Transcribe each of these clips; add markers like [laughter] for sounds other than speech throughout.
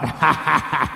ha ha ha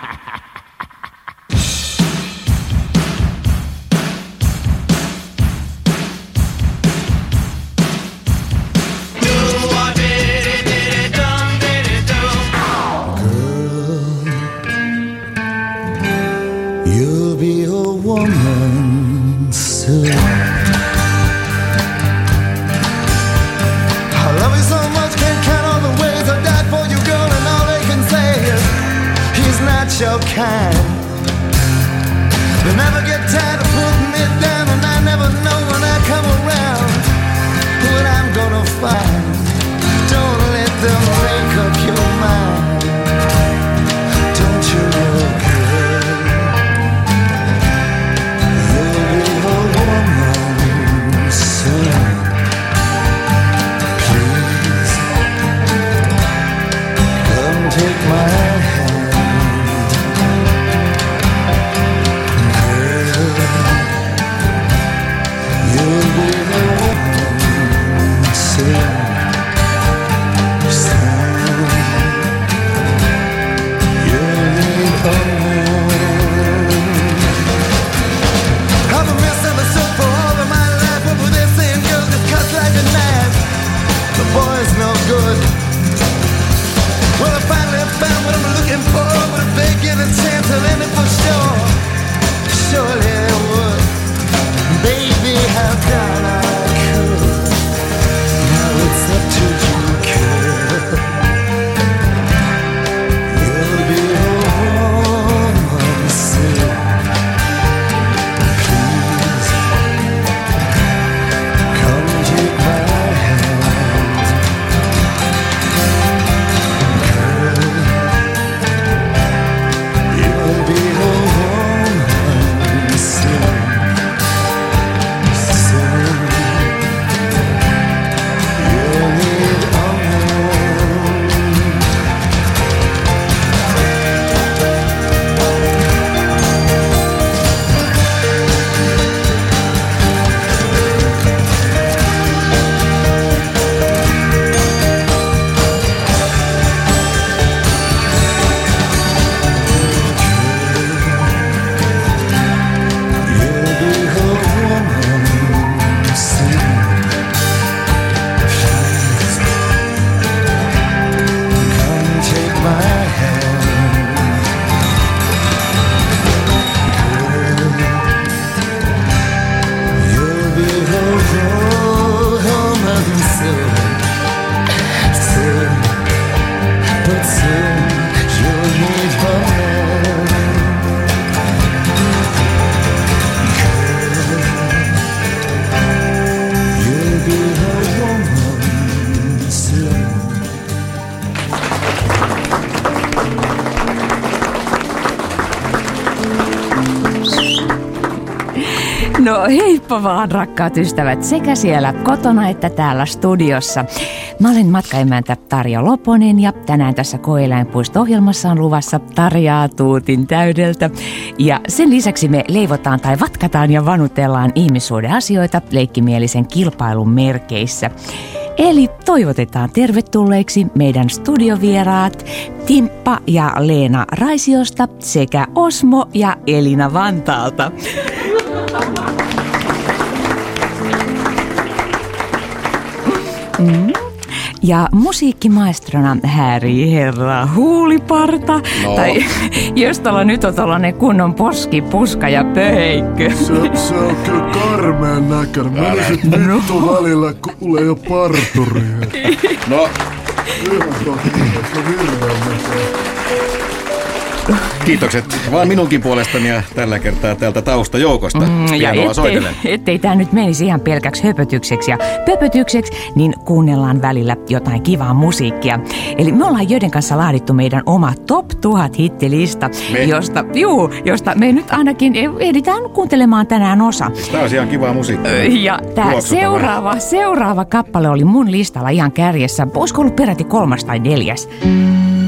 heippa vaan rakkaat ystävät sekä siellä kotona että täällä studiossa. Mä olen matkaemäntä Tarja Loponen ja tänään tässä Koeläinpuisto-ohjelmassa on luvassa Tarjaa tuutin täydeltä. Ja sen lisäksi me leivotaan tai vatkataan ja vanutellaan ihmissuuden asioita leikkimielisen kilpailun merkeissä. Eli toivotetaan tervetulleeksi meidän studiovieraat Timppa ja Leena Raisiosta sekä Osmo ja Elina Vantaalta. Mm. Ja musiikkimaestrona häärii herra Huuliparta. No. Tai [laughs] jos tuolla nyt on tuollainen kunnon poski, puska ja pöheikkö. Se, se on kyllä karmeen näköinen. Menisit No. vittu välillä, kuule jo parturi. No, Ihan totta, se on hirveän näköinen. Kiitokset vaan minunkin puolestani ja tällä kertaa täältä taustajoukosta. Mm, ja ettei, soitelen. ettei tämä nyt menisi ihan pelkäksi höpötykseksi ja pöpötykseksi, niin kuunnellaan välillä jotain kivaa musiikkia. Eli me ollaan joiden kanssa laadittu meidän oma Top 1000 hittilista, Me? josta, juu, josta me nyt ainakin ehditään kuuntelemaan tänään osa. Tämä on ihan kivaa musiikkia. Ja tämä seuraava, seuraava kappale oli mun listalla ihan kärjessä. Olisiko ollut peräti kolmas tai neljäs? kun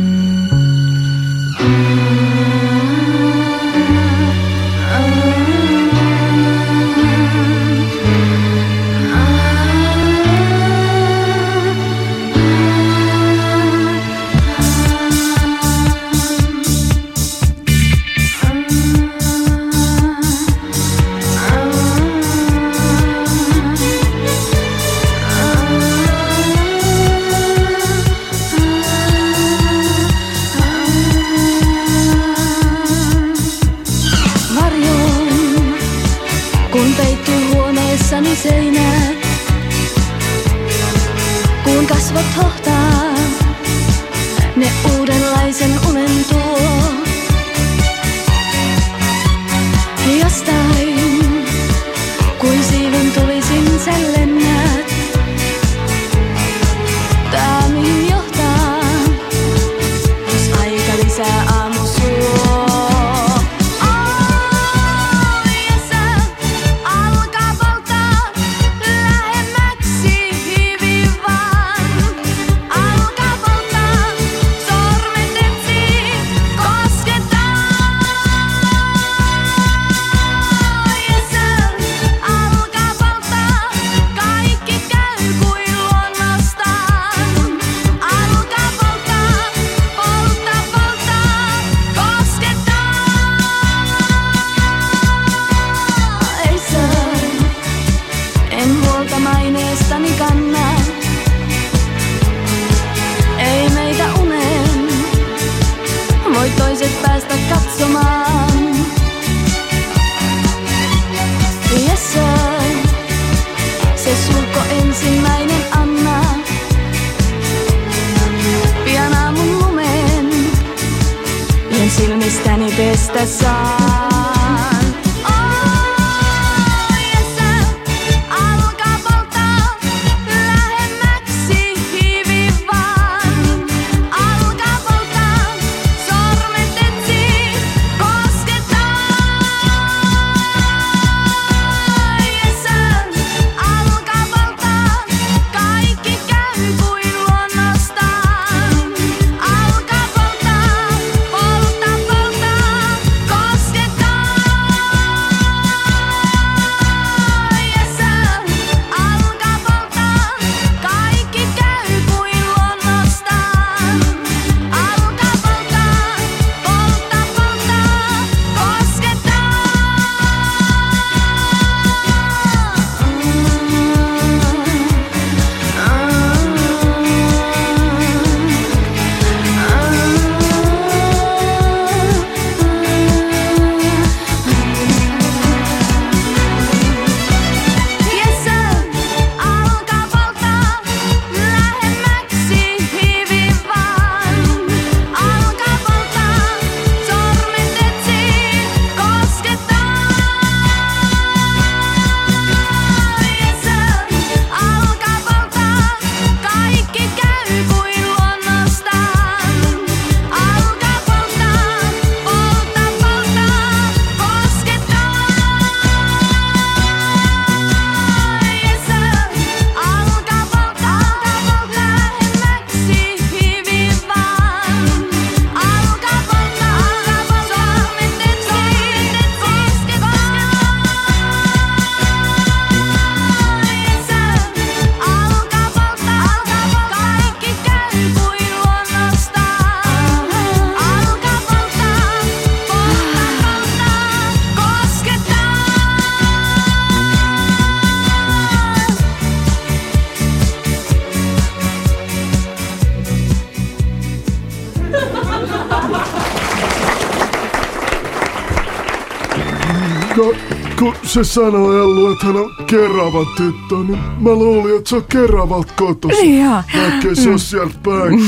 se sanoi Ellu, että hän on Keravan tyttö, niin mä luulin, että se on Keravalta kotoisin. Joo. Vaikkei se sieltä päin.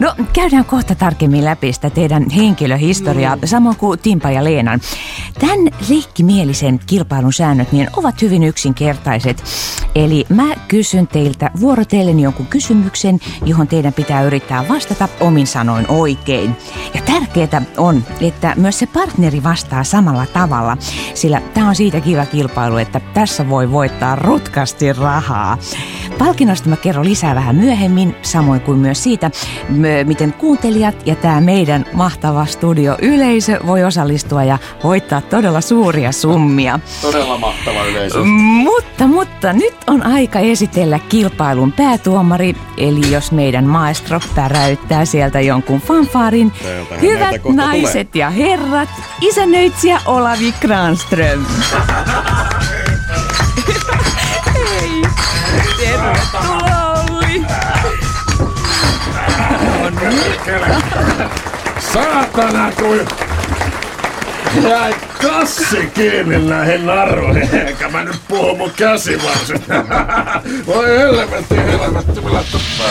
No, käydään kohta tarkemmin läpi sitä teidän henkilöhistoriaa, Mm. samoin kuin Timpa ja Leenan. Tämän leikkimielisen kilpailun säännöt niin ovat hyvin yksinkertaiset. Eli mä kysyn teiltä vuorotellen jonkun kysymyksen, johon teidän pitää yrittää vastata omin sanoin oikein. Tärkeää on, että myös se partneri vastaa samalla tavalla, sillä tämä on siitä kiva kilpailu, että tässä voi voittaa rutkasti rahaa. Palkinnosta mä kerron lisää vähän myöhemmin, samoin kuin myös siitä, miten kuuntelijat ja tämä meidän mahtava studio yleisö voi osallistua ja voittaa todella suuria summia. Todella mahtava yleisö. Mutta, mutta nyt on aika esitellä kilpailun päätuomari, eli jos meidän maestro päräyttää sieltä jonkun fanfaarin. Täältähän Hyvät naiset ja herrat, isännöitsijä Olavi Granström. [laughs] Hei! Tervetuloa Olli! Saatana tuli! Jäi kassi kiinni näihin naruihin, enkä mä nyt puhu mun käsivarsin. Voi helvetti, helvetti, millä tuppaa.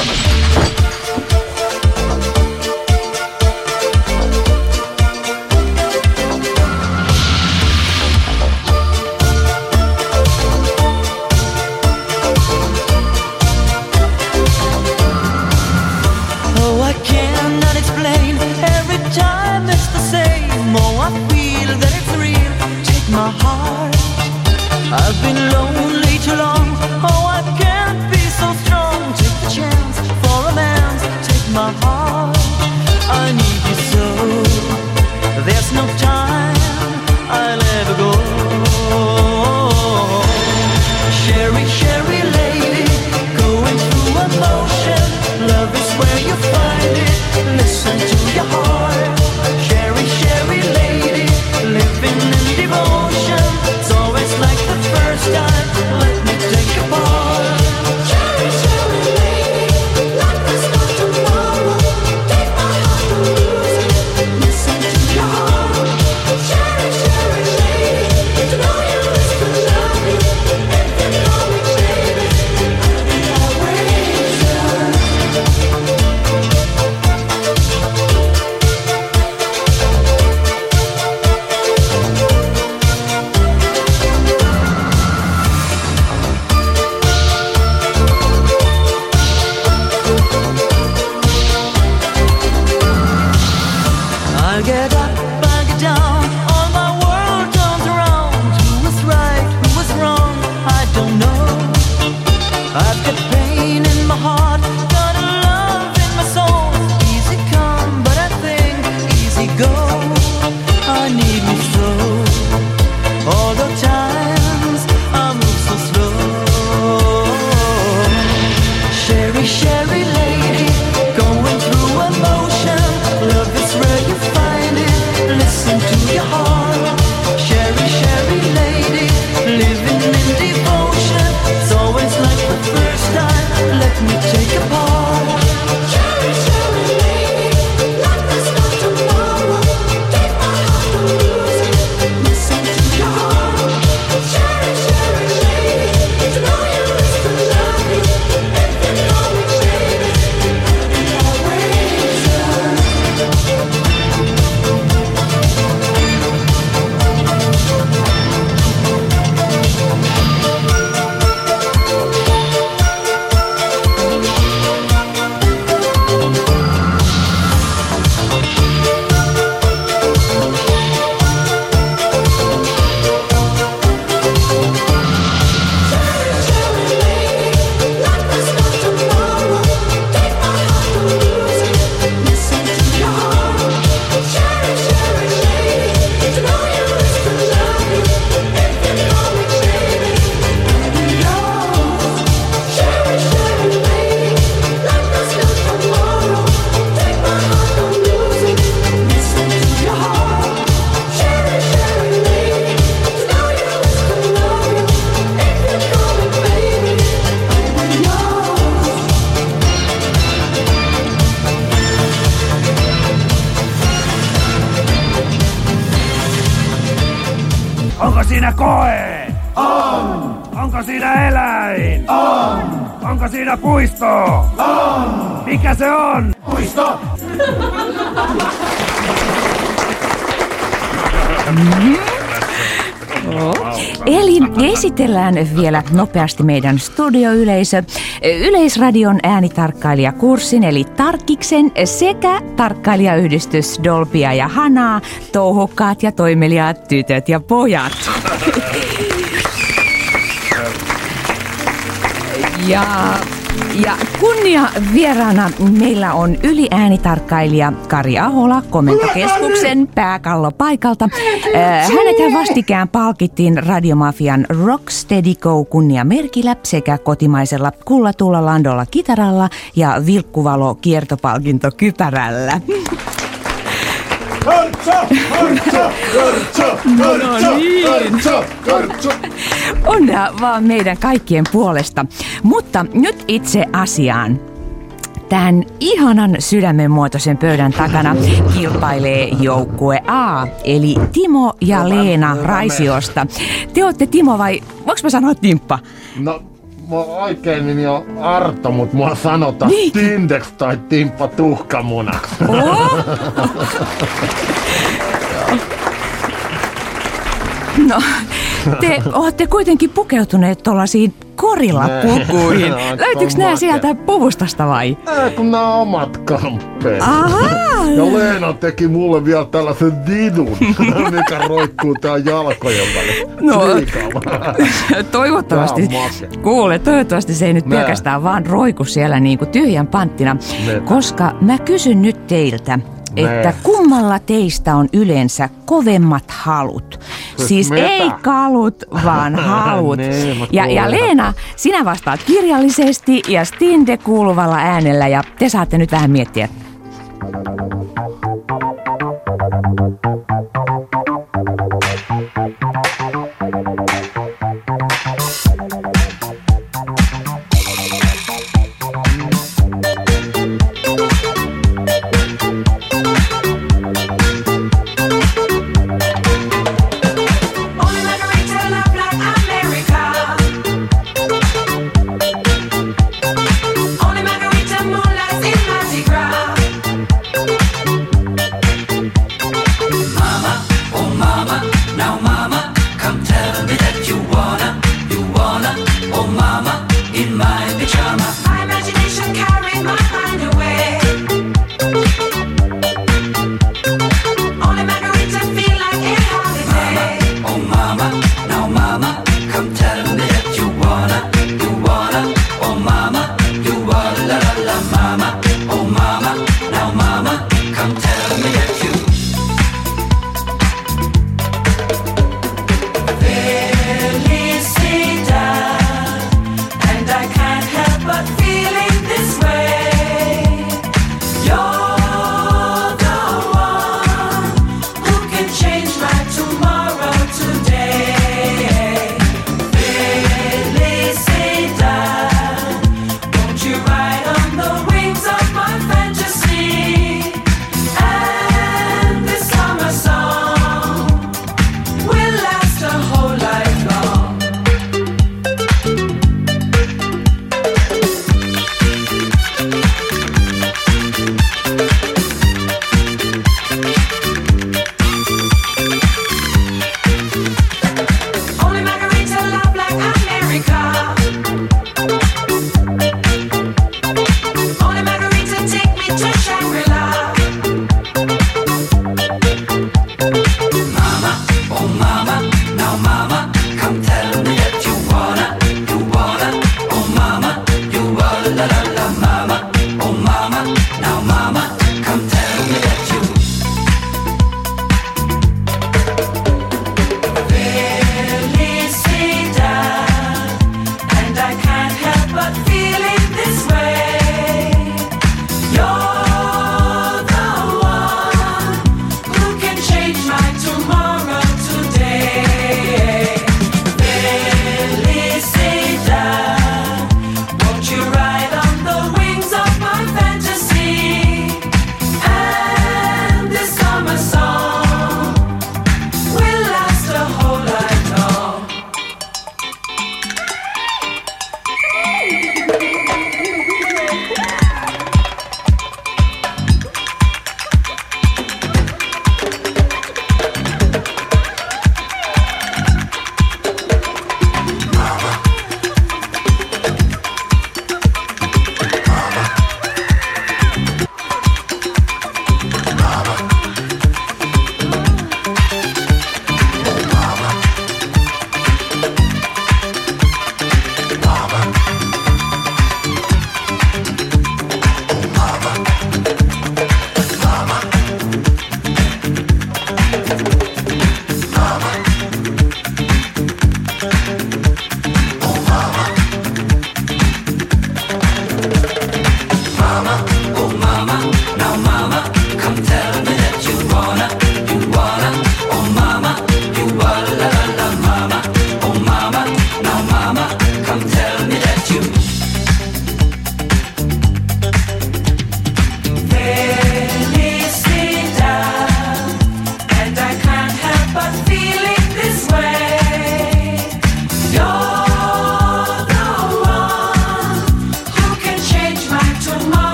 koe? On! Onko siinä eläin? On! Onko siinä puisto? On! Mikä se on? Puisto! Mm-hmm. [laughs] Eli esitellään vielä nopeasti meidän studioyleisö. Yleisradion äänitarkkailijakurssin eli Tarkkiksen sekä tarkkailijayhdistys Dolpia ja Hanaa, touhokkaat ja toimeliaat tytöt ja pojat. [laughs] Ja ja kunnia vieraana meillä on yliäänitarkkailija Kari Ahola Komentokeskuksen pääkallopaikalta. Äh, hänet vastikään palkittiin radiomafian Rocksteady Go kunniamerkillä sekä kotimaisella kullatulla landolla kitaralla ja vilkkuvalo kiertopalkintokypärällä. Hörtsä, hörtsä, hörtsä, hörtsä, hörtsä, hörtsä. Onnea vaan meidän kaikkien puolesta. Mutta nyt itse asiaan. Tämän ihanan sydämenmuotoisen pöydän takana kilpailee joukkue A, eli Timo ja Leena Raisiosta. Te olette Timo vai, voiko mä sanoa Timppa? No mun oikein nimi on Arto, mut mua sanotaan Niin. Tindex tai Timppa Tuhkamuna. Oh! [laughs] No, te olette kuitenkin pukeutuneet tuollaisiin korillapukuihin. Ne, aika [laughs] Löytyykö nämä sieltä puvustasta vai? Ei, kun on omat kamppeet. Ja Leena teki mulle vielä tällaisen didun, [laughs] mikä roikkuu tää jalkojen välissä. No. Toivottavasti, kuule, toivottavasti se ei nyt Nää. pelkästään vaan roiku siellä niin kuin tyhjän panttina, Nää. koska mä kysyn nyt teiltä, että Nää. kummalla teistä on yleensä kovemmat halut? Siis mitä? ei kalut, vaan [laughs] halut. Nee, mä ja, ja. Leena, sinä vastaat kirjallisesti ja Stinde kuuluvalla äänellä ja te saatte nyt vähän miettiä.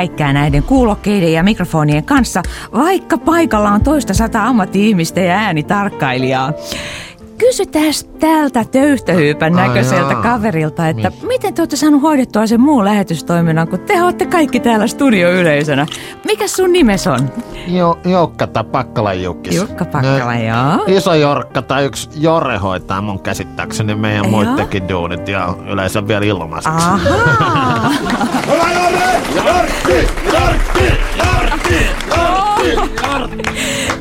Häikkää näiden kuulokkeiden ja mikrofonien kanssa, vaikka paikalla on toista sata ammatti-ihmistä ja äänitarkkailijaa. Kysytään tältä töyhtöhyypän Ai näköiseltä jaa. kaverilta, että miten te olette saanut hoidettua sen muun lähetystoiminnan, kun te olette kaikki täällä studioyleisönä. Mikä sun nimes on? Jo, Joukka tai Pakkala Jukkis. Jukka Pakkala, Ne- joo. Iso Jorkka tai yksi Jore hoitaa mun käsittääkseni meidän Joo. muittenkin duunit ja yleensä vielä ilmaiseksi. Ahaa. [laughs]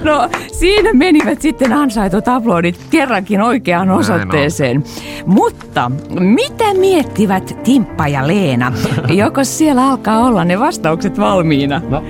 No siinä menivät sitten ansaitut aplodit kerrankin oikeaan osoitteeseen. Mutta mitä miettivät Timppa ja Leena? Joko siellä alkaa olla ne vastaukset valmiina? No,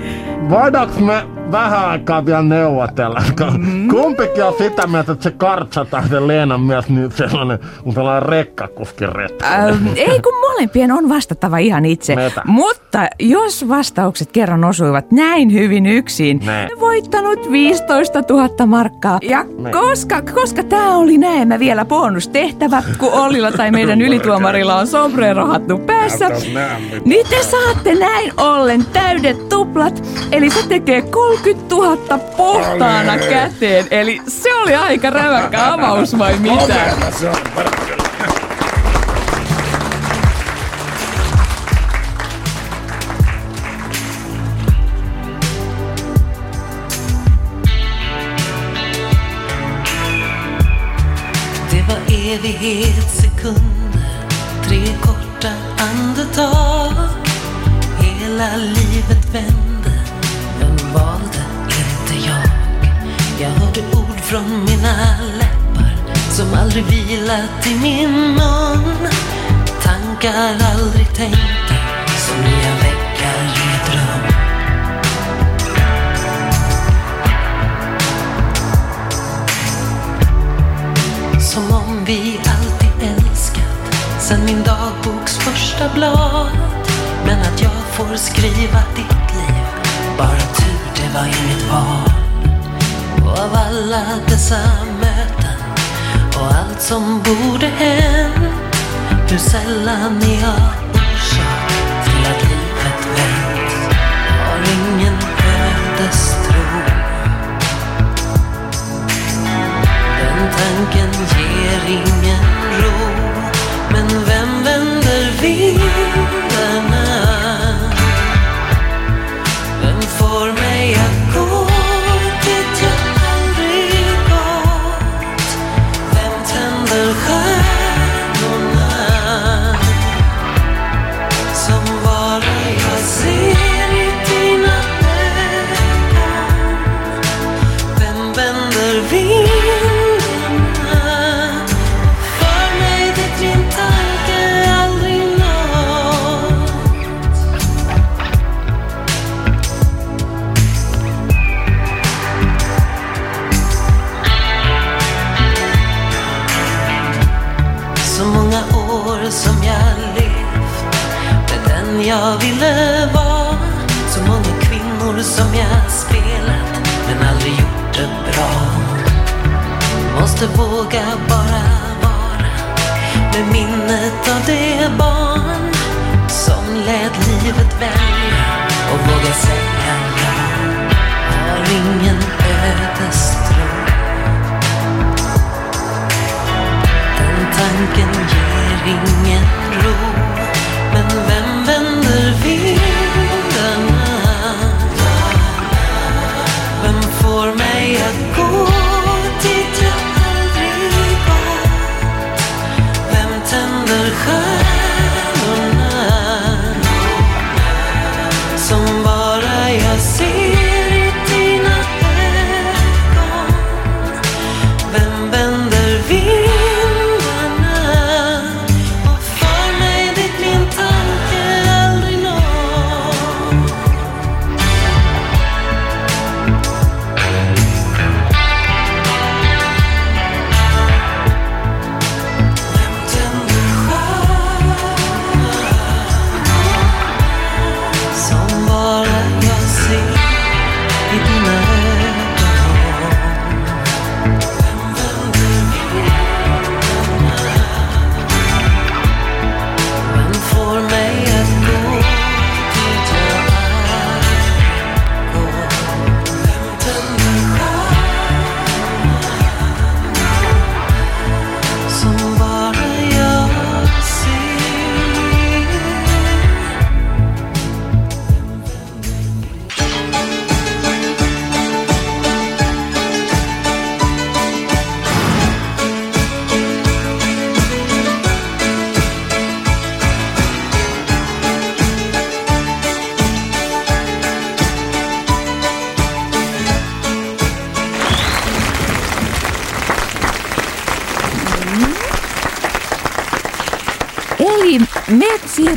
voidaanko me vähän aikaa vielä neuvotella? Mm-hmm. Kumpikin on sitä mieltä, että se kartsataan se Leenan mies niin sellainen, on sellainen rekkakuskiretki. Ähm, ei kun molempien on vastattava ihan itse. Metä. Mutta jos vastaukset kerran osuivat näin hyvin yksin, Ne. voittanut 15 000 markkaa. Ja Ne. koska, koska tämä oli näemmä vielä bonustehtävä, kun Ollilla tai meidän [laughs] ylituomarilla on sombrerohattu päässä, niin te saatte näin ollen täydet tuplat. Eli se tekee 30 000 puhtaana Ole. käteen. Eli se oli aika räväkkä avaus vai mitä? Komeata se on, evighetssekunder, tre korta andetag. Hela livet vände, vem valde inte jag? Jag hörde ord från mina läppar som aldrig vilat i min mun. Tankar aldrig tänkta, som nya väggar i dröm. Som om vi alltid älskat sen min dagboks första blad. Men att jag får skriva ditt liv, bara tur det var inget val. Och av alla dessa möten och allt som borde hänt, hur sällan är jag orsak till att livet vänt. Har ingen ödestro. Den tanken ger ingen ro Men vem vänder vinden? Ville vara. Så många kvinnor som jag spelat men aldrig gjort det bra. Måste våga bara vara med minnet av det barn som lät livet välja och våga säga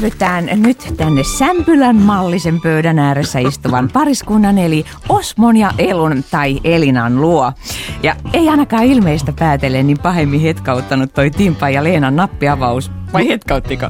siirrytään nyt tänne Sämpylän mallisen pöydän ääressä istuvan pariskunnan eli Osmon ja Elun tai Elinan luo. Ja ei ainakaan ilmeistä päätellen niin pahemmin hetkauttanut toi Timpa ja Leenan nappiavaus. Vai hetkauttiko?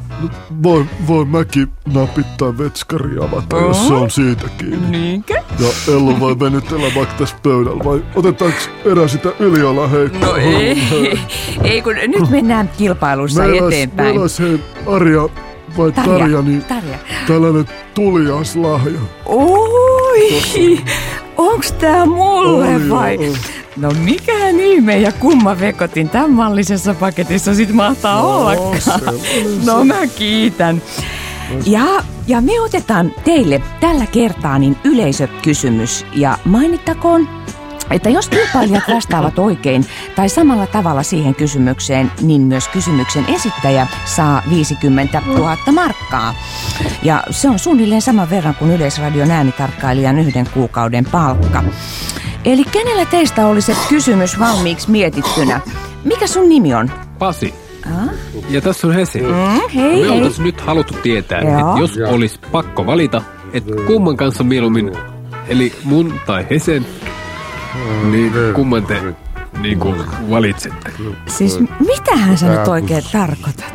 Voin, voin mäkin napittaa vetskari avata, jos se on siitä kiinni. Niinkö? Ja Ellu voi venytellä vaikka tässä pöydällä, vai otetaanko erä sitä yliala heikkoa? No ei, [laughs] ei kun nyt mennään kilpailussa Meillä eteenpäin. Meillä olisi Arja vai Tarja, Tarja, niin Tarja. tällainen tuliaislahja. Oi, onks tää mulle Oi, vai? joo. No mikähän ihme ja kumma vekotin tämän mallisessa paketissa sit mahtaa No, ollakaan. No mä kiitän. Ja, ja me otetaan teille tällä kertaa niin yleisökysymys ja mainittakoon, että jos kilpailijat vastaavat oikein tai samalla tavalla siihen kysymykseen, niin myös kysymyksen esittäjä saa 50 000 markkaa. Ja se on suunnilleen saman verran kuin Yleisradion äänitarkkailijan yhden kuukauden palkka. Eli kenellä teistä oli se kysymys valmiiksi mietittynä? Mikä sun nimi on? Pasi. Ja tässä on Hesi. Mm, hei Me oltaisiin nyt haluttu tietää, Joo. että jos olisi pakko valita, että kumman kanssa mieluummin, eli mun tai Hesen, niin kumman te niin kuin valitsette? Siis mitähän sä nyt oikein tarkoitat?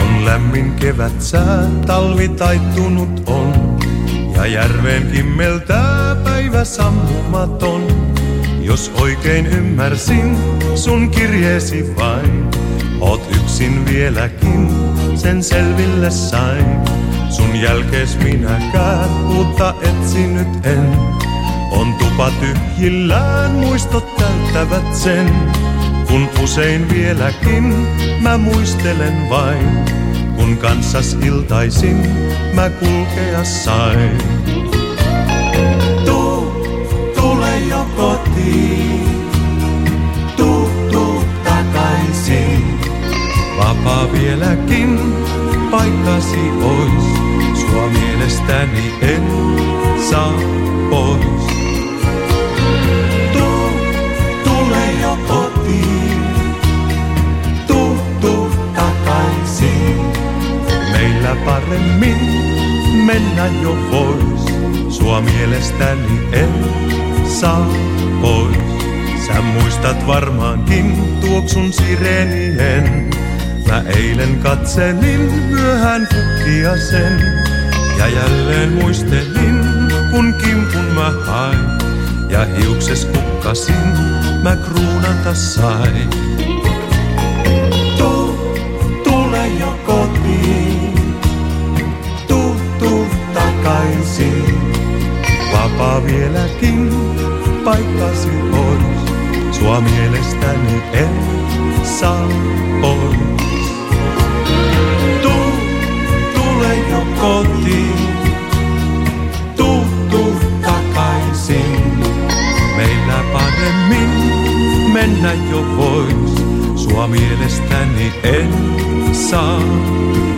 On lämmin kevät sää, talvi taittunut on. Ja järveen kimmeltää päivä sammumaton. Jos oikein ymmärsin sun kirjeesi vain, oot yksin vieläkin, sen selville sain. Sun jälkees minäkään uutta etsinyt en. On tupa tyhjillään, muistot täyttävät sen. Kun usein vieläkin mä muistelen vain, kun kanssas iltaisin mä kulkea sain. Tuu, tule jo kotiin, tuu, tuu takaisin. Vapaa vieläkin, paikkasi ois, sua mielestäni en saa pois. Tuu, tule jo kotiin, tuu, tuu takaisin. Meillä paremmin mennä jo vois, sua mielestäni en saa pois. Sä muistat varmaankin tuoksun sireenien. Mä eilen katselin myöhään kukkia sen. Ja jälleen muistelin, kun kimpun mä hain. Ja hiukses kukkasin, mä kruunata sain. Takaisin. Vapaa vieläkin, paikkasi pois. Sua mielestäni en saa pois. Tuu, tule jo kotiin. Tuu, tuu takaisin. Meillä paremmin mennä jo vois. Sua mielestäni en saa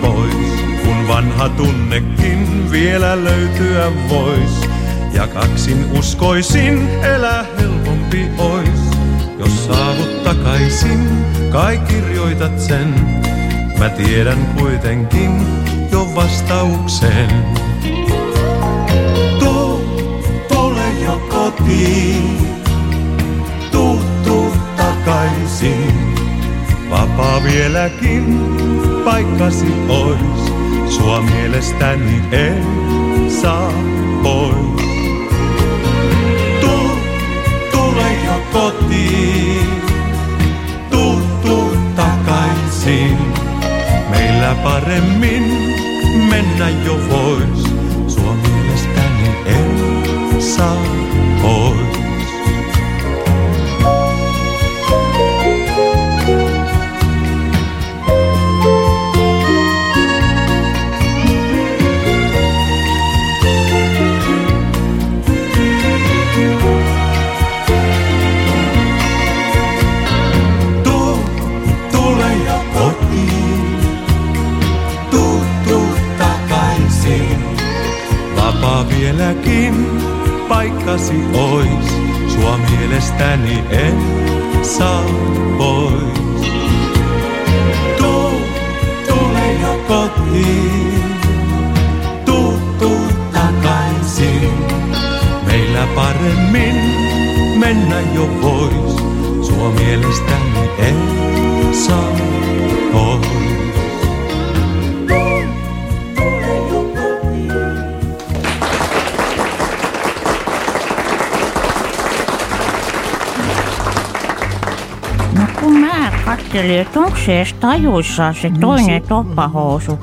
pois. Kun vanha tunnekin vielä löytyä vois. Ja kaksin uskoisin elää helpompi ois. Jos saavut takaisin, kai kirjoitat sen. Mä tiedän kuitenkin jo vastauksen. Tuu, tule jo kotiin. Tuu, tuu takaisin. Vapaa vieläkin, paikkasi ois. Sua mielestäni en saa pois. Tuu, tule jo kotiin. Tuu, tuu takaisin. Meillä paremmin mennä jo vois. Vieläkin paikkasi ois, sua mielestäni en saa pois. Tuu, tule jo kotiin, tuu, tuu takaisin. Meillä paremmin mennä jo pois, sua mielestäni en saa pois. Mä katselin, että onko se edes tajuissaan se toinen toppahousu.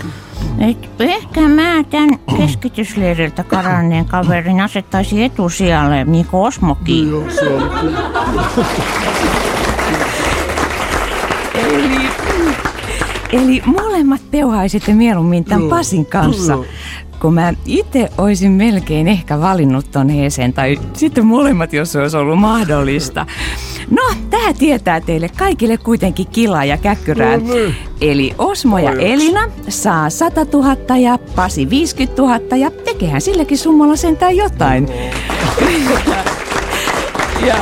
Et ehkä mä tämän keskitysleiriltä karanneen kaverin asettaisin etusijalle, niin kuin Osmokin. Joo, se on Eli, eli molemmat peuhaisitte mieluummin tämän Pasin kanssa. Kun mä itse olisin melkein ehkä valinnut ton Heesen, tai sitten molemmat, jos se olisi ollut mahdollista. No, tää tietää teille kaikille kuitenkin kilaa ja käkkyrää. Eli Osmo ja Elina saa 100 000 ja Pasi 50 000 ja tekehän silläkin summalla sentään jotain. [laughs] ja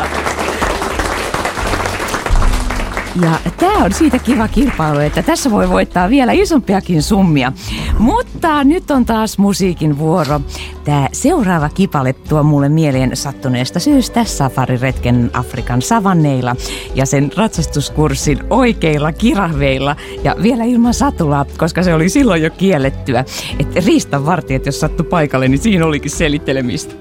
ja tämä on siitä kiva kilpailu, että tässä voi voittaa vielä isompiakin summia. Mutta nyt on taas musiikin vuoro. Tämä seuraava kipale tuo mulle mieleen sattuneesta syystä safariretken Afrikan savanneilla ja sen ratsastuskurssin oikeilla kirahveilla ja vielä ilman satulaa, koska se oli silloin jo kiellettyä. Että riistanvartijat, jos sattu paikalle, niin siinä olikin selittelemistä.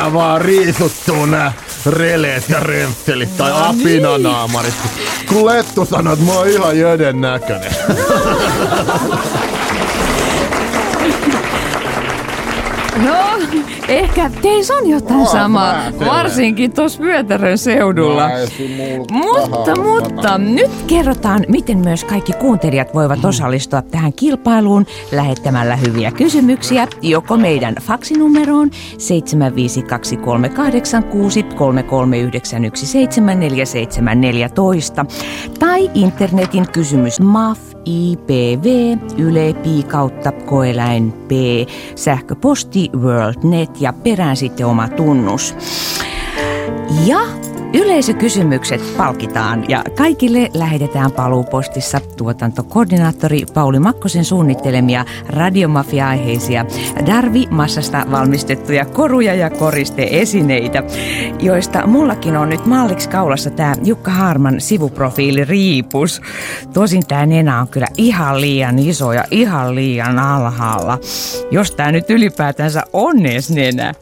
Saadaan vaan riisuttua nää releet ja rempselit tai apinanaamarit. Kun Lettu sanoo, että mä oon ihan jöden näköinen. [laughs] No, ehkä teissä on jotain On samaa, varsinkin tuossa Vyötärön seudulla. No, Mutta, mutta nyt kerrotaan, miten myös kaikki kuuntelijat voivat osallistua tähän kilpailuun lähettämällä hyviä kysymyksiä joko meidän faksinumeroon 7523863 339174714 tai internetin kysymys MAF IPV Yle Pi kautta koeläin P sähköposti WorldNet ja perään sitten oma tunnus. Ja yleisökysymykset palkitaan ja kaikille lähetetään paluupostissa tuotantokoordinaattori Pauli Makkosen suunnittelemia radiomafia-aiheisia Darvi-massasta valmistettuja koruja ja koristeesineitä, joista mullakin on nyt malliksi kaulassa tämä Jukka Harman sivuprofiili Riipus. Tosin tämä nenä on kyllä ihan liian iso ja ihan liian alhaalla. Jos tämä nyt ylipäätänsä on edes nenä.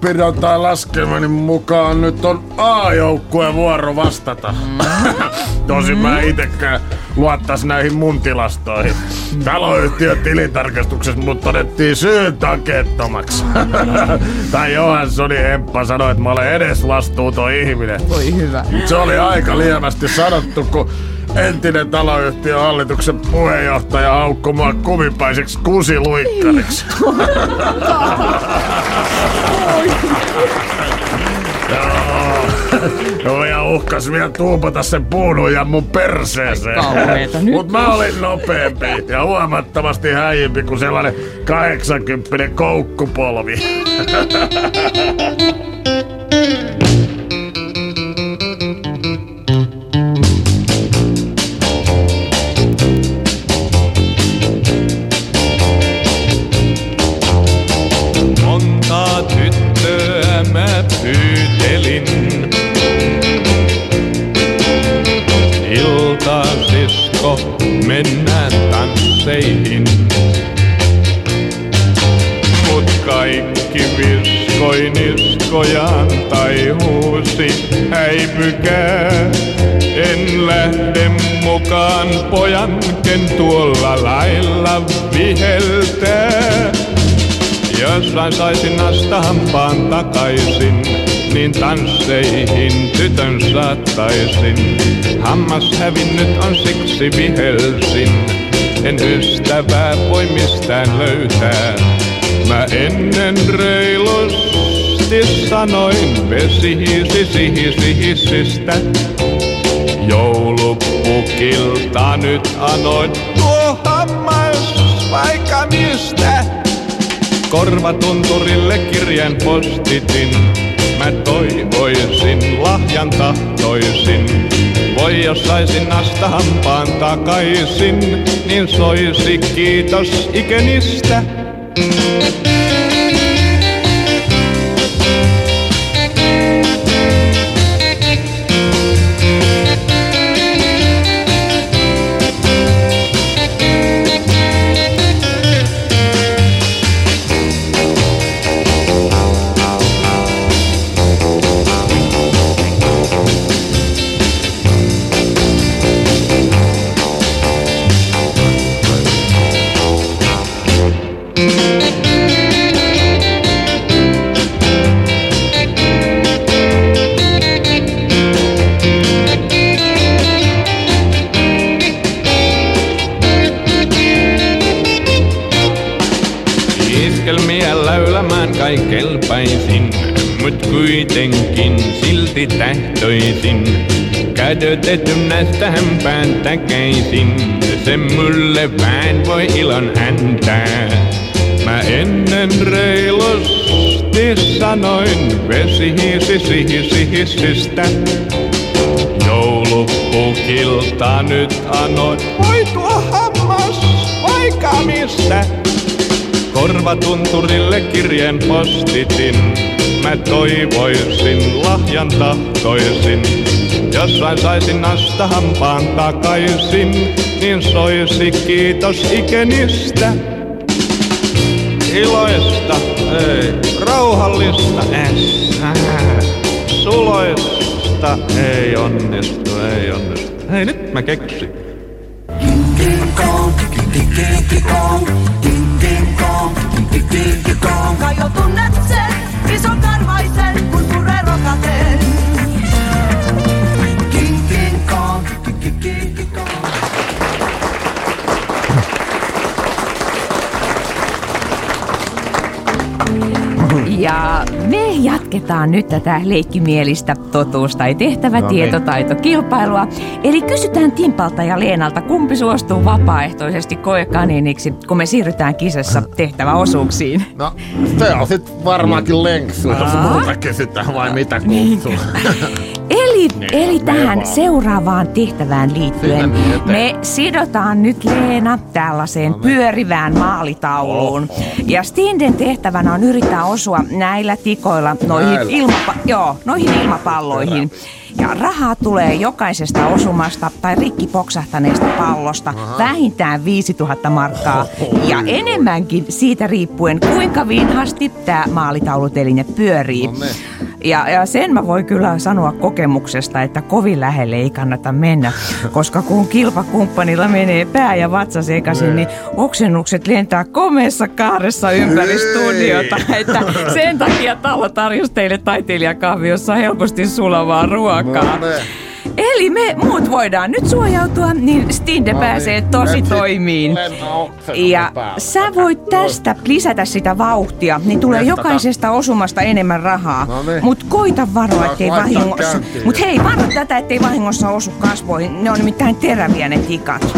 Kirjanpidon tai laskelmani mukaan nyt on A-joukkueen vuoro vastata. [laughs] Tosin mä itekään luottais näihin mun tilastoihin. Taloyhtiön tilintarkastuksessa mut todettiin syyn takeettomaksi. [laughs] tai Johanssoni Hemppa sanoi, että mä olen edes vastuuton ihminen. Voi hyvä. Se oli aika lievästi sanottu, kun entinen taloyhtiön hallituksen puheenjohtaja haukkui mua kumipaiseksi kusiluikkariksi. Joo, ja uhkas vielä tuupata sen puunujan mun perseeseen. kauheeta nyt. Mut mä olin nopeampi ja huomattavasti häijimpi kuin sellainen 80 koukkupolvi. [laughs] Hammas hävinnyt on siksi vihelsin, en ystävää voi mistään löytää. Mä ennen reilusti sanoin vesihisi sihisi hissistä. Joulupukilta nyt anoin tuo hammas vaikka mistä. Korvatunturille kirjeen postitin. Mä toivoisin, lahjan tahtoisin. Voi jos saisin nasta hampaan takaisin, niin soisi kiitos ikenistä. Nyt anoin, voi tuo hammas, vaikka mistä. Korvatunturille kirjeen postitin. Mä toivoisin, lahjan tahtoisin. Jos vain saisin nasta hampaan takaisin, niin soisi kiitos ikenistä. Iloista, ei, rauhallista, äs, äh, suloista, ei onnistu. Hei, jatketaan nyt tätä leikkimielistä totuus- tai tehtävätietotaitokilpailua. Eli kysytään Timpalta ja Leenalta, kumpi suostuu vapaaehtoisesti koekaniiniksi, kun me siirrytään kisassa tehtäväosuuksiin. No, se on sit varmaankin lenksu, jos muuta kysytään vai mitä kutsuu. Eli, tähän vaan. seuraavaan tehtävään liittyen me sidotaan nyt Leena tällaiseen pyörivään maalitauluun. Ja Stinden tehtävänä on yrittää osua näillä tikoilla noihin, Näillä? ilmapa- joo, noihin ilmapalloihin. Ja rahaa tulee jokaisesta osumasta tai rikki poksahtaneesta pallosta vähintään 5000 markkaa. Ja enemmänkin siitä riippuen, kuinka vinhasti tämä maalitauluteline pyörii. No. Ja, ja sen mä voin kyllä sanoa kokemuksesta, että kovin lähelle ei kannata mennä, [laughs] koska kun kilpakumppanilla menee pää ja vatsa sekaisin, niin oksennukset lentää komeessa kaaressa ympäri studiota. [laughs] Että sen takia talo tarjosi teille taiteilijakahvi, jossa on helposti sulavaa ruokaa. No niin. Eli me muut voidaan nyt suojautua, niin Stinde pääsee tosi Let's toimiin. lennä oksennusten Ja sä voit tästä lisätä sitä vauhtia, niin tulee Testata. jokaisesta osumasta enemmän rahaa. No niin. Mut koita varoa, ettei vahingossa. käyntiin? Mut hei, varo tätä, ettei vahingossa osu kasvoihin. Ne on nimittäin teräviä ne tikat.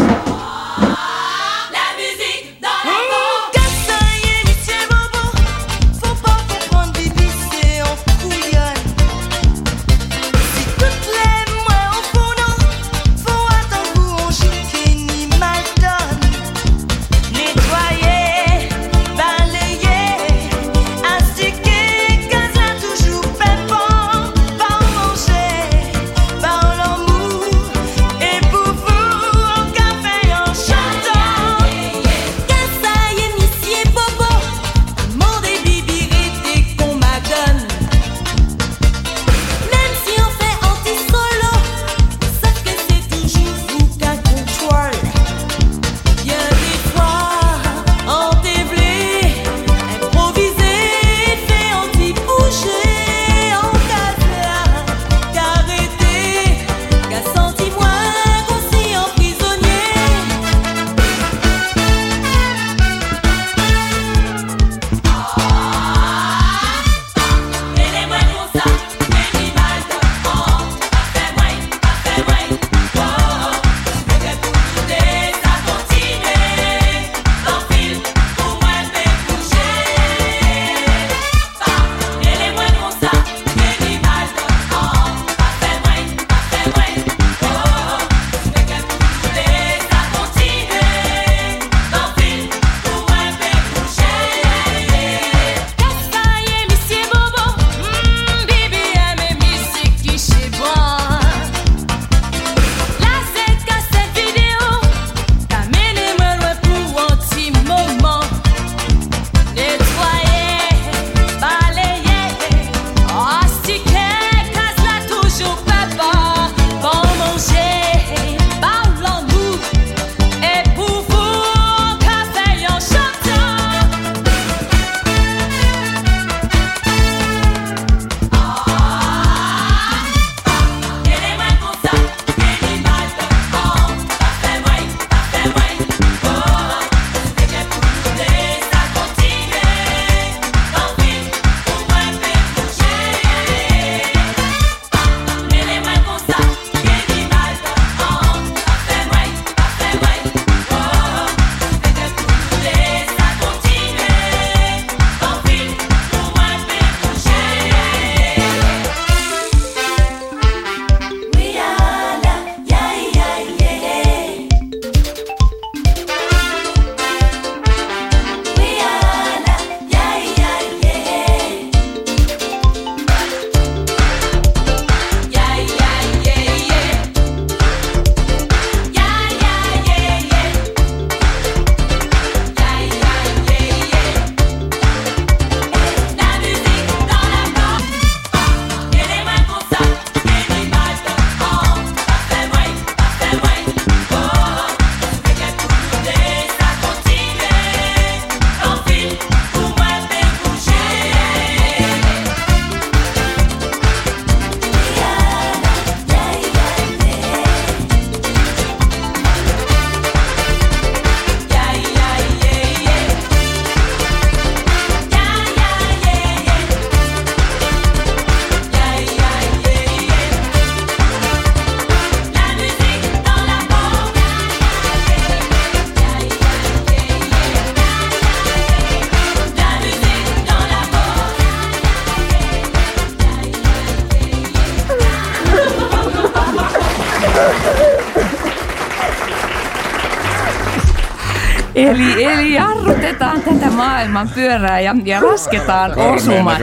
Maailman pyörää ja, ja lasketaan osumat.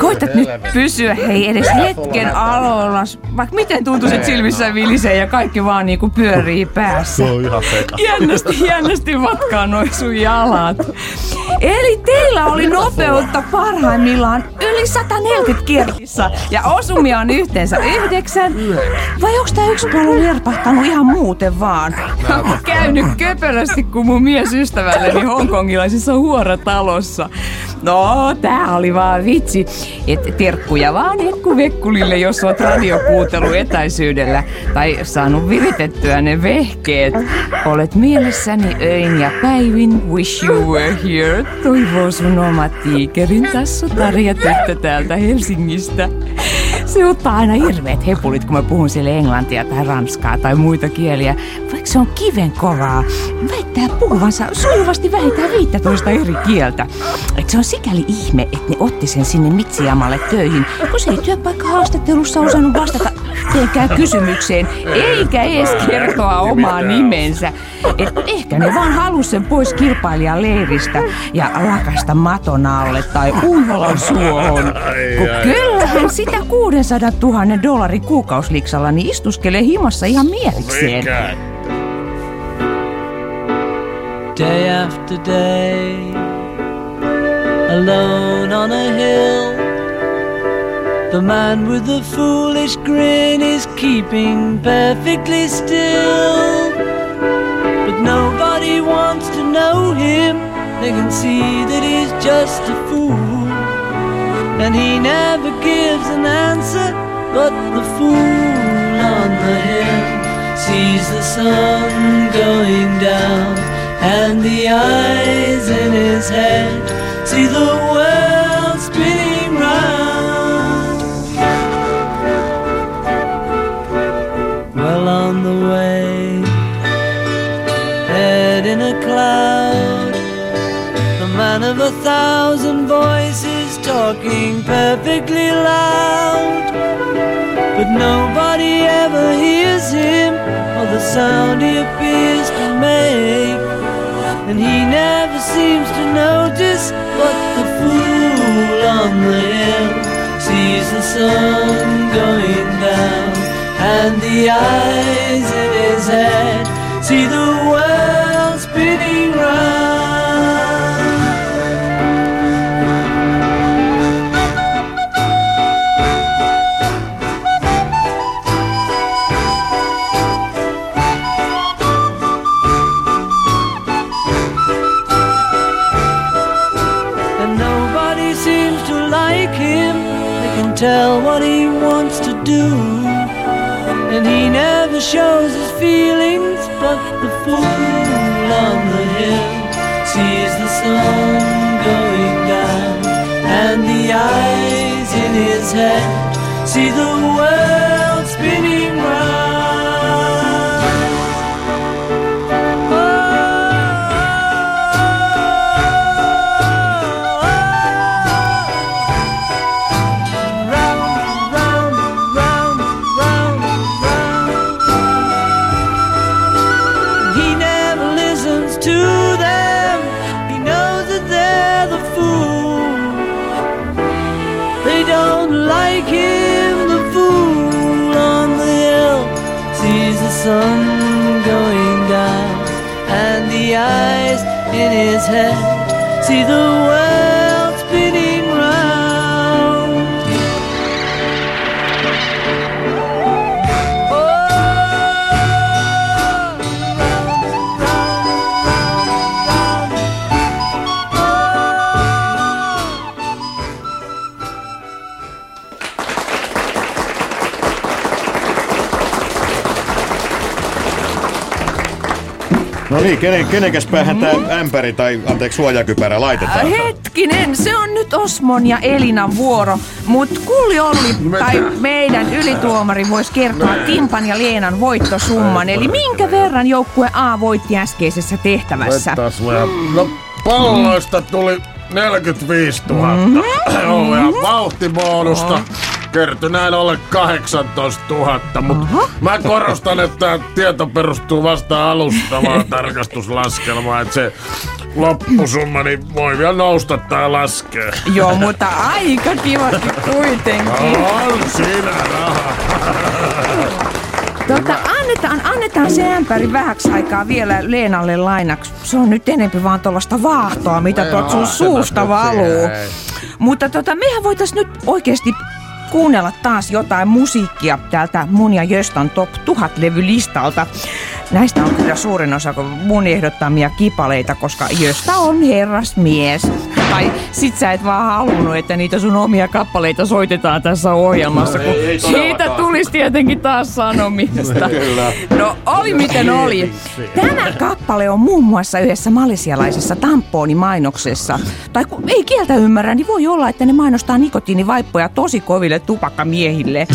Koitat nyt pysyä hei edes hetken aloilla, vaikka miten tuntuisi, että silmissä vilisee ja kaikki vaan niinku pyörii päässä. Se on ihan sekas. Jännästi, jännästi matkaa noin sun jalat. Eli teillä oli nopeutta parhaimmillaan yli 140 kiertissa ja osumia on yhteensä yhdeksän. Vai onks tää yksi pallo lierpahtanut ihan muuten vaan? [laughs] Käynyt [laughs] köpelösti kuin mun miesystävälleni hongkongilaisessa huoratalossa. No, tää oli vaan vitsi. Et terkkuja vaan Ekku Vekkulille, jos oot radiokuutelu etäisyydellä tai saanut viritettyä ne vehkeet. Olet mielessäni öin ja päivin, wish you were here. Toivoo sun oma tiikerin tassu Tarja tyttö täältä Helsingistä. Se ottaa aina hirveet hepulit, kun mä puhun sille englantia tai ranskaa tai muita kieliä. Vaikka se on kiven kovaa, väittää puhuvansa sujuvasti vähintään 15 eri kieltä. Et se on sikäli ihme, että ne otti sen sinne Mitsiamalle töihin, kun se ei työpaikkahaastattelussa osannut vastata yhteenkään kysymykseen, eikä edes kertoa omaa nimensä. Et ehkä ne vaan halus sen pois kilpailijan leiristä ja lakasta maton alle tai Unholan suohon. Kun kyllähän sitä 600 000 dollarin kuukausliksalla niin istuskelee himassa ihan mielikseen. day after day, alone on a hill. The man with the foolish grin is keeping perfectly still. But nobody wants to know him, they can see that he's just a fool. And he never gives an answer, but the fool on the hill sees the sun going down, and the eyes in his head see the world talking perfectly loud. But nobody ever hears him or the sound he appears to make. And he never seems to notice what the fool on the hill sees the sun going down. And the eyes in his head see the his see the world see the kenen, kenenkäs päähän tää ämpäri tai anteeksi suojakypärä laitetaan? Hetkinen, se on nyt Osmon ja Elinan vuoro. Mut Kulli Olli tai meidän ylituomari voisi kertoa Timpan ja Leenan voittosumman. Eli minkä verran joukkue A voitti äskeisessä tehtävässä? No palloista tuli 45 000. Mhm. Joo, ja vauhtiboonusta kertyi näin ollen 18 000, mutta mä korostan, että tämä tieto perustuu vasta alustavaan [laughs] tarkastuslaskelmaan, että se loppusumma niin voi vielä nousta tai laskea. Joo, mutta aika kivasti kuitenkin. On siinä raha. Tota, annetaan, annetaan se ämpäri vähäksi aikaa vielä Leenalle lainaksi. Se on nyt enempi vaan tuollaista vaahtoa, mitä tuolta sun suusta valuu. Mutta tota, mehän voitais nyt oikeasti kuunnella taas jotain musiikkia täältä mun ja Jöstan top 1000 levylistalta. Näistä on kyllä suurin osa mun ehdottamia kipaleita, koska Jösta on herrasmies. Tai sit sä et vaan halunnut, että niitä sun omia kappaleita soitetaan tässä ohjelmassa, No, kun ei- ei siitä. Tulisi tietenkin taas sanomista. [laughs] Kyllä. No oli miten oli. Tämä kappale on muun muassa yhdessä malesialaisessa tampoonimainoksessa. Tai kun ei kieltä ymmärrä, niin voi olla, että ne mainostaa nikotiinivaippoja tosi koville tupakkamiehille.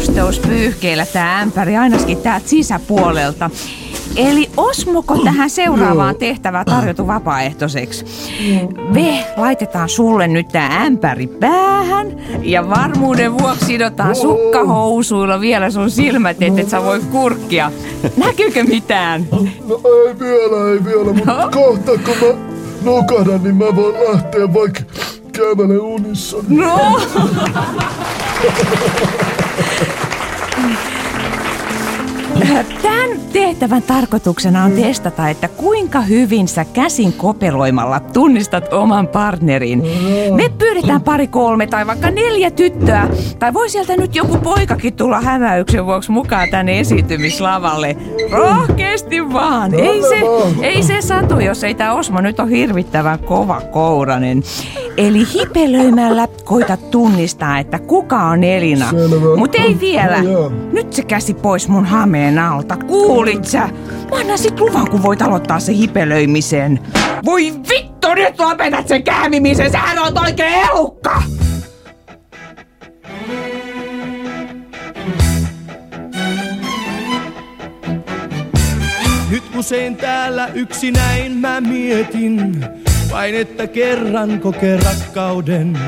Kosteuspyyhkeillä tämä ämpäri, ainakin täältä sisäpuolelta. Eli Osmoko tähän seuraavaan tehtävään tarjotu vapaaehtoiseksi? Me laitetaan sulle nyt tää ämpäri päähän ja varmuuden vuoksi sidotaan sukkahousuilla vielä sun silmät, et, et sä voi kurkkia. Näkyykö mitään? No ei vielä, ei vielä, mutta kohta kun mä nukahdan, niin mä voin lähteä vaikka kävele unissa. No! [laughs] Tämän tehtävän tarkoituksena on testata, että kuinka hyvin sä käsin kopeloimalla tunnistat oman partnerin. Me pyydetään pari kolme tai vaikka neljä tyttöä. Tai voi sieltä nyt joku poikakin tulla hämäyksen vuoksi mukaan tänne esiintymislavalle. Rohkeasti vaan. Ei se, ei se satu, jos ei tämä Osmo nyt ole hirvittävän kova kouranen. Eli hipelöimällä koita tunnistaa, että kuka on Elina. Selvä. Mut ei vielä. No. Nyt se käsi pois mun hameen alta. Kuulit sä? Mä annan sit luvan, kun voit aloittaa se hipelöimisen. Voi vittu, nyt lopetat sen käämimisen. Sähän on oikein elukka! Nyt usein täällä yksinäin mä mietin, vain että kerran kokee rakkauden.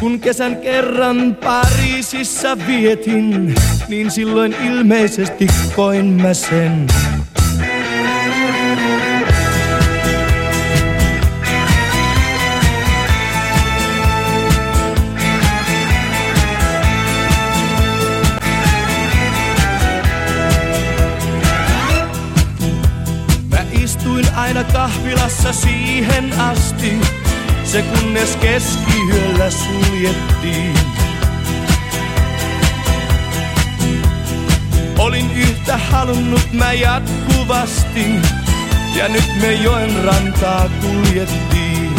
Kun kesän kerran Pariisissa vietin, niin silloin ilmeisesti koin mä sen. aina kahvilassa siihen asti, se kunnes keskiyöllä suljettiin. Olin yhtä halunnut mä jatkuvasti, ja nyt me joen rantaa kuljettiin.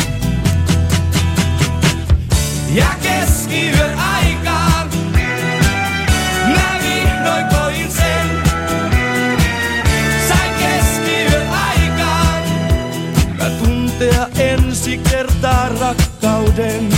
Ja keskiyön aikaan mä vihdoin koin sen, tuntea ensi kertaa rakkauden.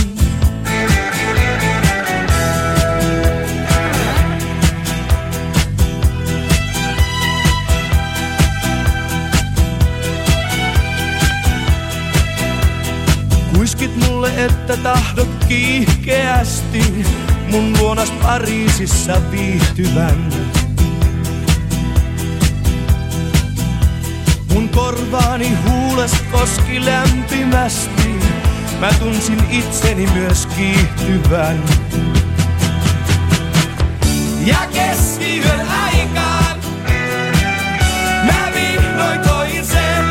Kuiskit mulle, että tahdot kiihkeästi mun luonas Pariisissa viihtyvän. Mun korvaani huules koski lämpimästi. Mä tunsin itseni myös kiihtyvän. Ja keskiyön aikaan mä vihdoin koin sen.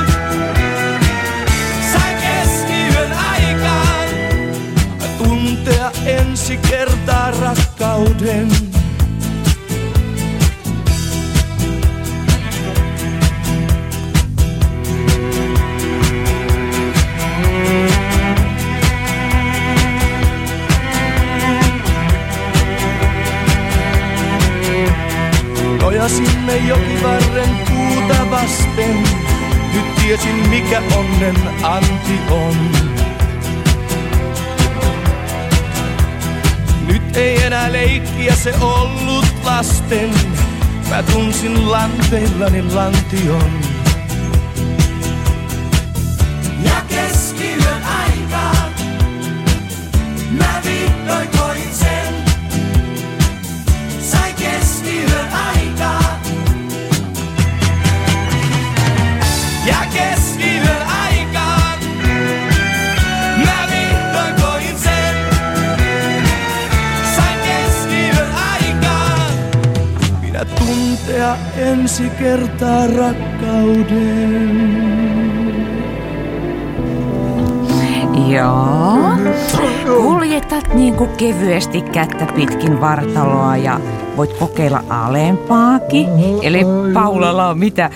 Sain keskiyön aikaan tuntea ensi kertaa rakkauden. Nojasimme jokivarren puuta vasten. Nyt tiesin mikä onnen anti on. Nyt ei enää leikkiä se ollut lasten. Mä tunsin lanteillani lantion. Tuntea ensi kertaa rakkauden. Joo. Kuljetat niin kuin kevyesti kättä pitkin vartaloa ja voit kokeilla alempaakin. Eli Paulalla on mitä?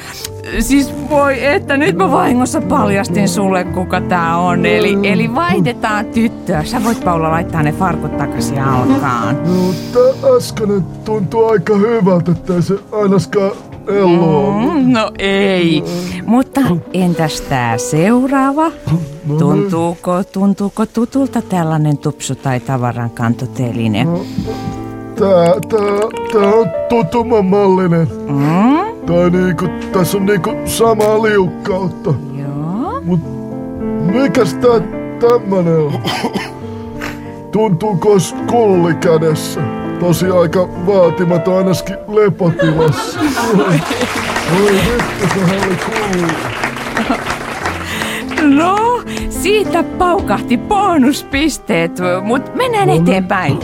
Siis voi että nyt mä vahingossa paljastin sulle kuka tää on. Eli, eli vaihdetaan tyttöä. Sä voit Paula laittaa ne farkut takaisin alkaan. No, tää äskeinen tuntuu aika hyvältä, että se ainakaan Ello on. Mm, no ei. Mutta entäs tää seuraava? Tuntuuko, tuntuuko tutulta tällainen tupsu tai tavarankantoteline? Tää, tää, tää on tutumman mallinen. Mm? Tai niinku, tässä on niinku samaa liukkautta. Joo. Mut mikäs tää tämmönen on? Tuntuuko ois kulli kädessä? Tosi aika vaatimaton ainakin lepotilassa. Voi vittu, sehän oli kulli. No, siitä paukahti bonuspisteet, mutta mennään eteenpäin.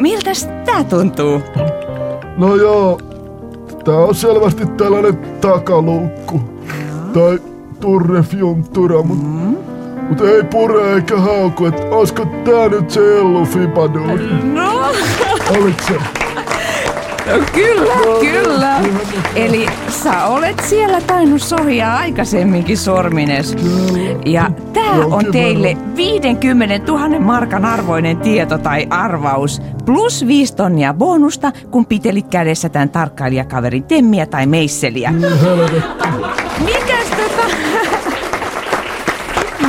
Miltäs tää tuntuu? No joo, tää on selvästi tällainen takaluukku. Tai turrefjuntura, mut, mut ei pure eikä hauku, et oisko tää nyt se Ellu Fibadori? No, Oliko se? No, kyllä, kyllä. Eli sä olet siellä tainnut sohia aikaisemminkin, Sormines. Ja tää on teille 50 000 markan arvoinen tieto tai arvaus. Plus 5 tonnia bonusta, kun pitelit kädessä tämän tarkkailijakaverin temmiä tai meisseliä. Tota...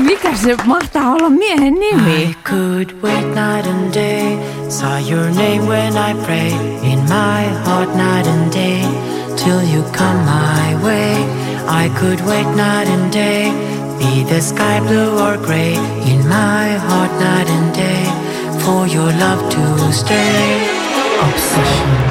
Mikä se mahtaa olla miehen nimi? I could wait night and day, saw your name when I pray, in my heart night and day, till you come my way. I could wait night and day, be the sky blue or gray, in my heart night and day, for your love to stay. Obsession.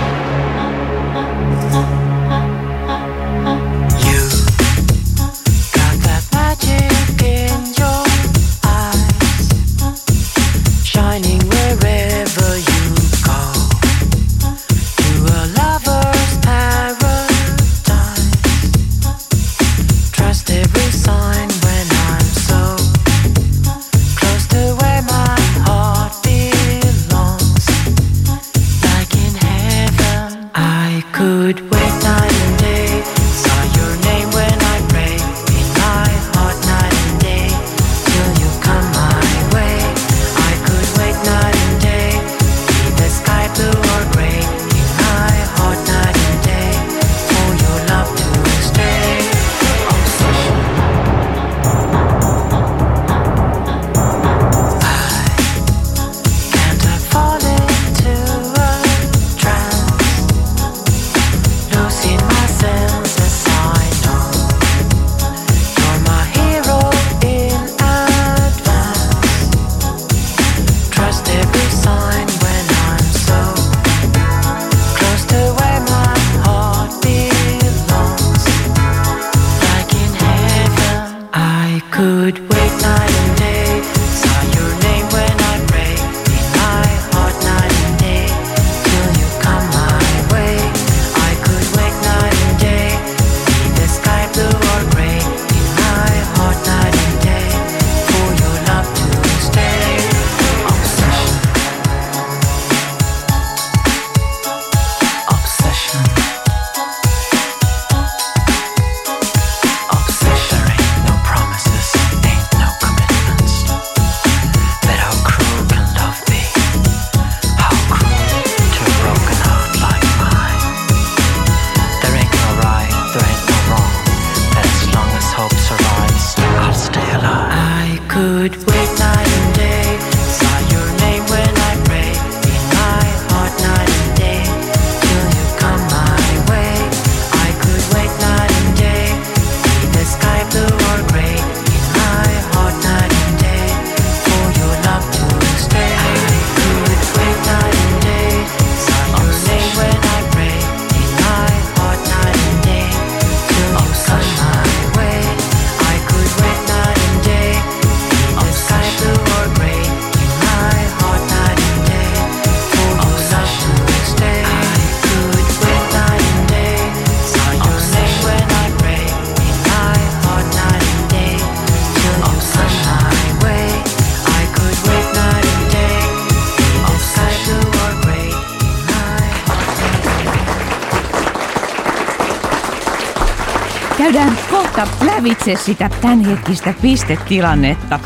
Lävitse sitä tämänhetkistä pistetilannetta.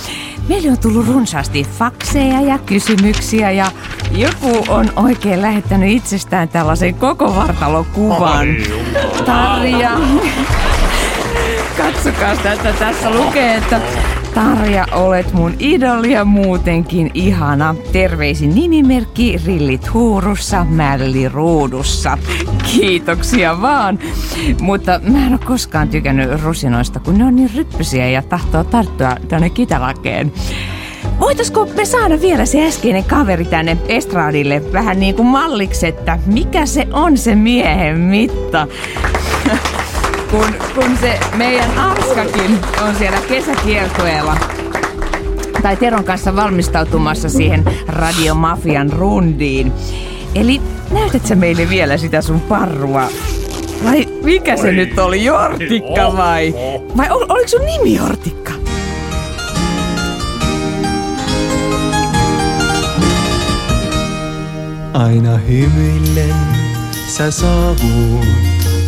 Meille on tullut runsaasti fakseja ja kysymyksiä ja joku on oikein lähettänyt itsestään tällaisen koko vartalokuvan. Tarja, katsokaa tätä. Tässä lukee, että Tarja, olet mun idoli ja muutenkin ihana. Terveisin nimimerkki Rillit huurussa, Mälli ruudussa. Kiitoksia vaan. Mutta mä en ole koskaan tykännyt rusinoista, kun ne on niin ryppysiä ja tahtoo tarttua tänne kitalakeen. Voitaisko me saada vielä se äskeinen kaveri tänne estradille vähän niin kuin malliksi, että mikä se on se miehen mitta? Kun, kun se meidän Arskakin on siellä kesäkiertueella. Tai Teron kanssa valmistautumassa siihen radiomafian rundiin. Eli näytät sä meille vielä sitä sun parrua? Vai mikä se Oi. nyt oli? Jortikka vai? Vai ol, oliko sun nimi Jortikka? Aina hymyillen sä saavut,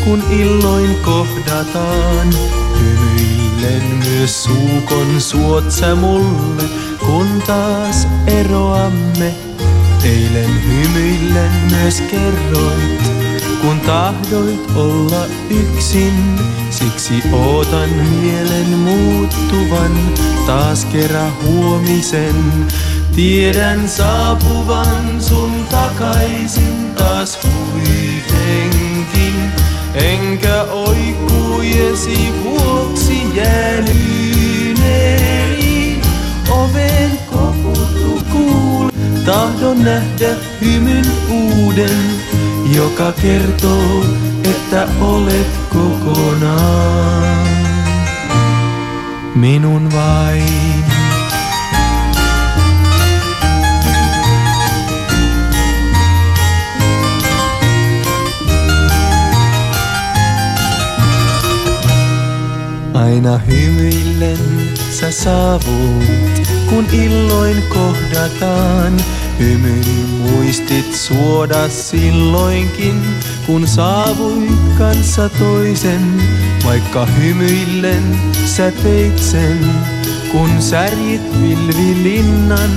kun illoin kohdataan. Hymyilen myös suukon suot sä mulle, kun taas eroamme. Eilen hymyillen myös kerroit, kun tahdoit olla yksin. Siksi ootan mielen muuttuvan taas kerran huomisen. Tiedän saapuvan sun takaisin taas kuitenkin. Enkä oikkuujesi vuoksi jäälyneeni. Oven koputu kuule, tahdon nähdä hymyn uuden, joka kertoo, että olet kokonaan minun vain. Aina hymyillen sä saavut, kun illoin kohdataan. Hymyn muistit suoda silloinkin, kun saavuit kanssa toisen. Vaikka hymyillen sä teit sen, kun särjit vilvilinnan.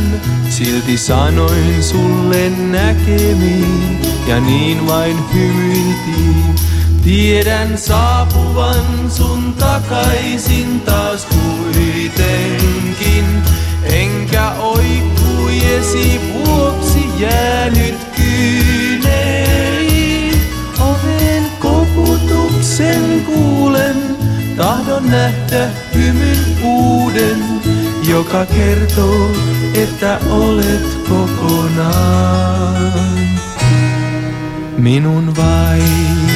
Silti sanoin sulle näkemiin, ja niin vain hymyiltiin. Tiedän saapuvan sun takaisin taas kuitenkin. Enkä oikkuujesi vuoksi jäänyt kyyneliin. Oven koputuksen kuulen, tahdon nähdä hymyn uuden, joka kertoo, että olet kokonaan minun vain.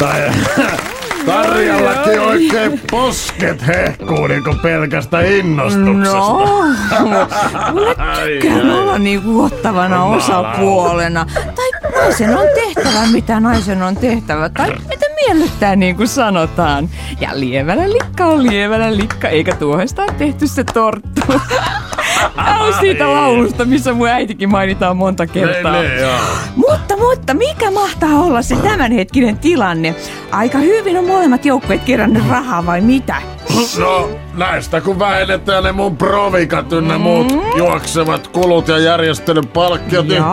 Tai, [laughs] Tarjallakin oikein posket hehkuu niinku pelkästä innostuksesta. No, [laughs] mulle tykkään olla niinku ottavana osapuolena. Tai naisen on tehtävä, mitä naisen on tehtävä. Tai mitä miellyttää, niin kuin sanotaan. Ja lievällä likka on lievällä likka, eikä tuohesta tehty se torttu. [laughs] Tää on siitä laulusta, missä mun äitikin mainitaan monta kertaa. Ne, ne. Mutta, mutta mikä mahtaa olla se tämänhetkinen tilanne? Aika hyvin on molemmat joukkueet kerännyt rahaa vai mitä? No, näistä kun vähennetään ne mun provikat ynnä muut juoksevat kulut ja järjestelypalkkiot, niin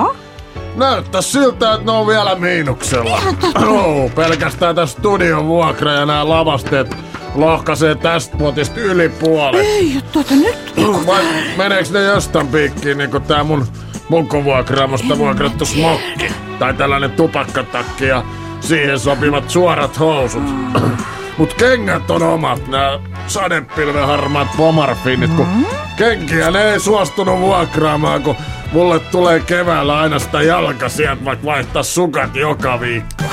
näyttää siltä, että ne on vielä miinuksella. No, pelkästään tää studion vuokra ja nämä lavasteet lohkaisee tästä potista yli puolet. Ei, tota nyt. Vai meneekö ne jostain piikkiin, niin kuin tää mun munkovuokraamosta vuokrattu smokki? Tai tällainen tupakkatakki ja siihen sopivat suorat housut. Mut kengät on omat, nää sadepilven harmaat pomarfiinit, kun kenkiä ne ei suostunut vuokraamaan, kun mulle tulee keväällä aina sitä jalka sieltä, vaikka vaihtaa sukat joka viikko.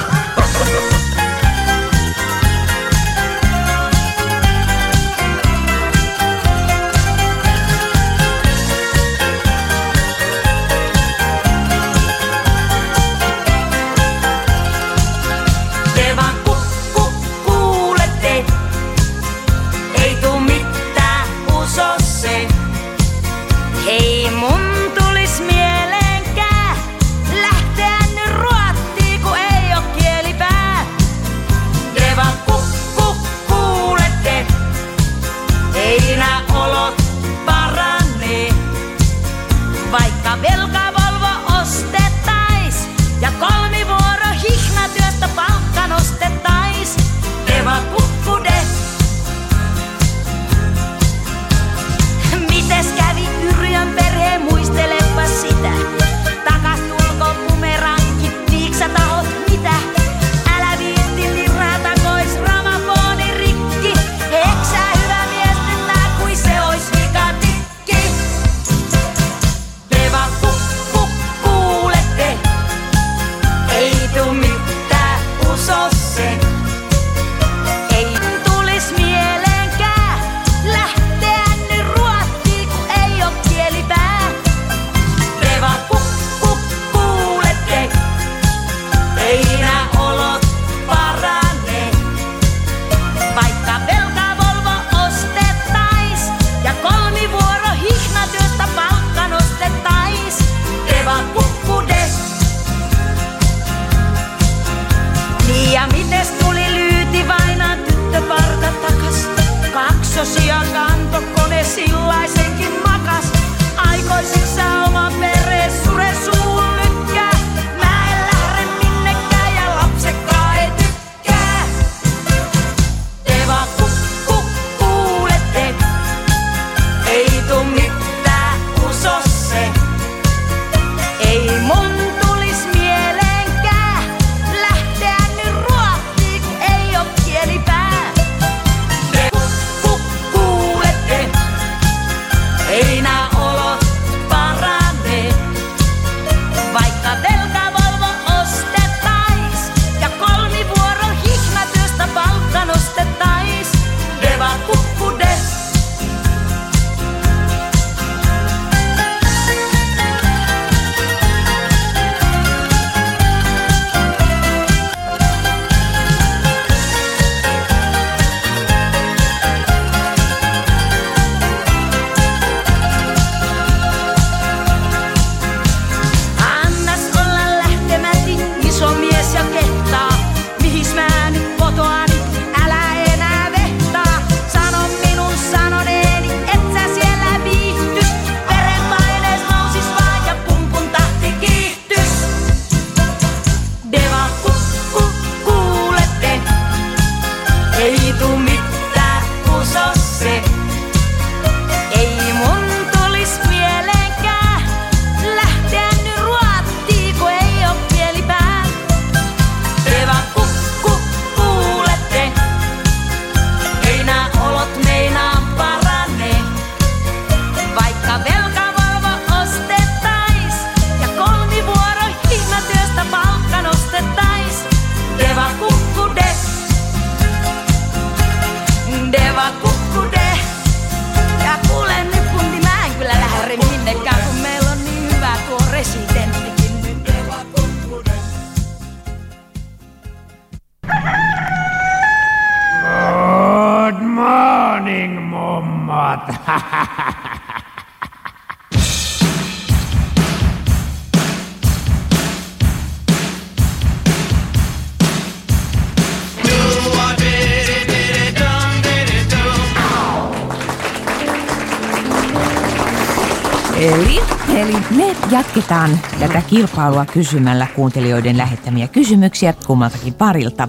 Eli? Eli me jatketaan tätä kilpailua kysymällä kuuntelijoiden lähettämiä kysymyksiä kummaltakin parilta.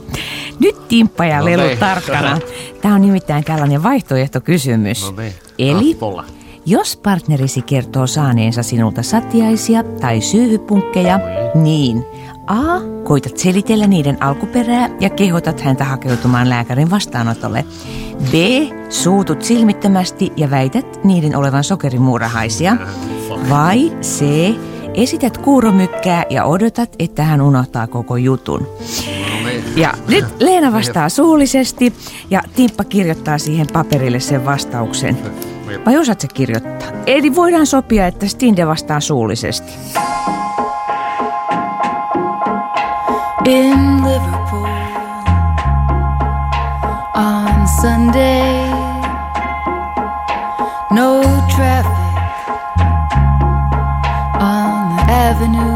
Nyt Timppa ja no Lelu niin. tarkkana. Tämä on nimittäin tällainen vaihtoehtokysymys. No niin, eli, Eli jos partnerisi kertoo saaneensa sinulta satiaisia tai syyhypunkkeja, no niin, niin A. Koitat selitellä niiden alkuperää ja kehotat häntä hakeutumaan lääkärin vastaanotolle. B. Suutut silmittömästi ja väität niiden olevan sokerimuurahaisia. Vai C. Esität kuuromykkää ja odotat, että hän unohtaa koko jutun. Ja nyt Leena vastaa suullisesti ja Timppa kirjoittaa siihen paperille sen vastauksen. Vai osaat se kirjoittaa? Eli voidaan sopia, että Stinde vastaa suullisesti. in Liverpool on Sunday. No traffic on the avenue.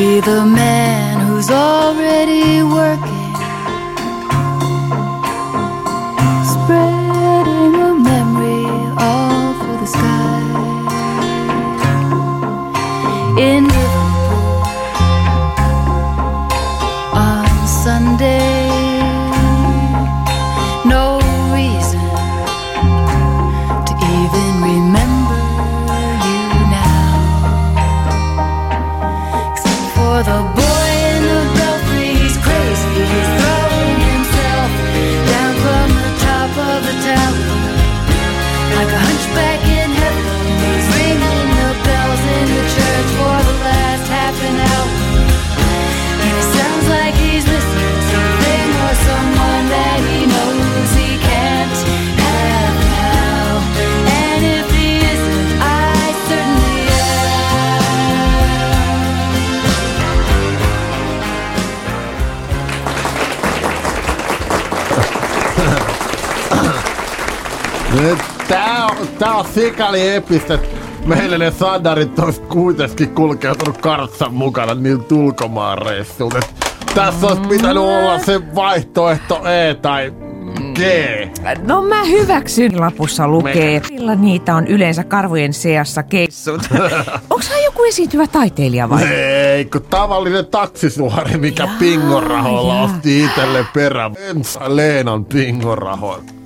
be the man who's already working. sikali epistet. meille ne sadarit on kuitenkin kulkeutunut kartsan mukana niin ulkomaanreissulta. Tässä olisi pitänyt mm. olla se vaihtoehto E tai G. No mä hyväksyn. Lapussa lukee, millä niitä on yleensä karvojen seassa keissut. [laughs] Onks hän joku esiintyvä taiteilija vai? Ei, kun tavallinen taksisuori, mikä pingorahoilla osti itselle perä. Ensa Leenan pingorahoilla.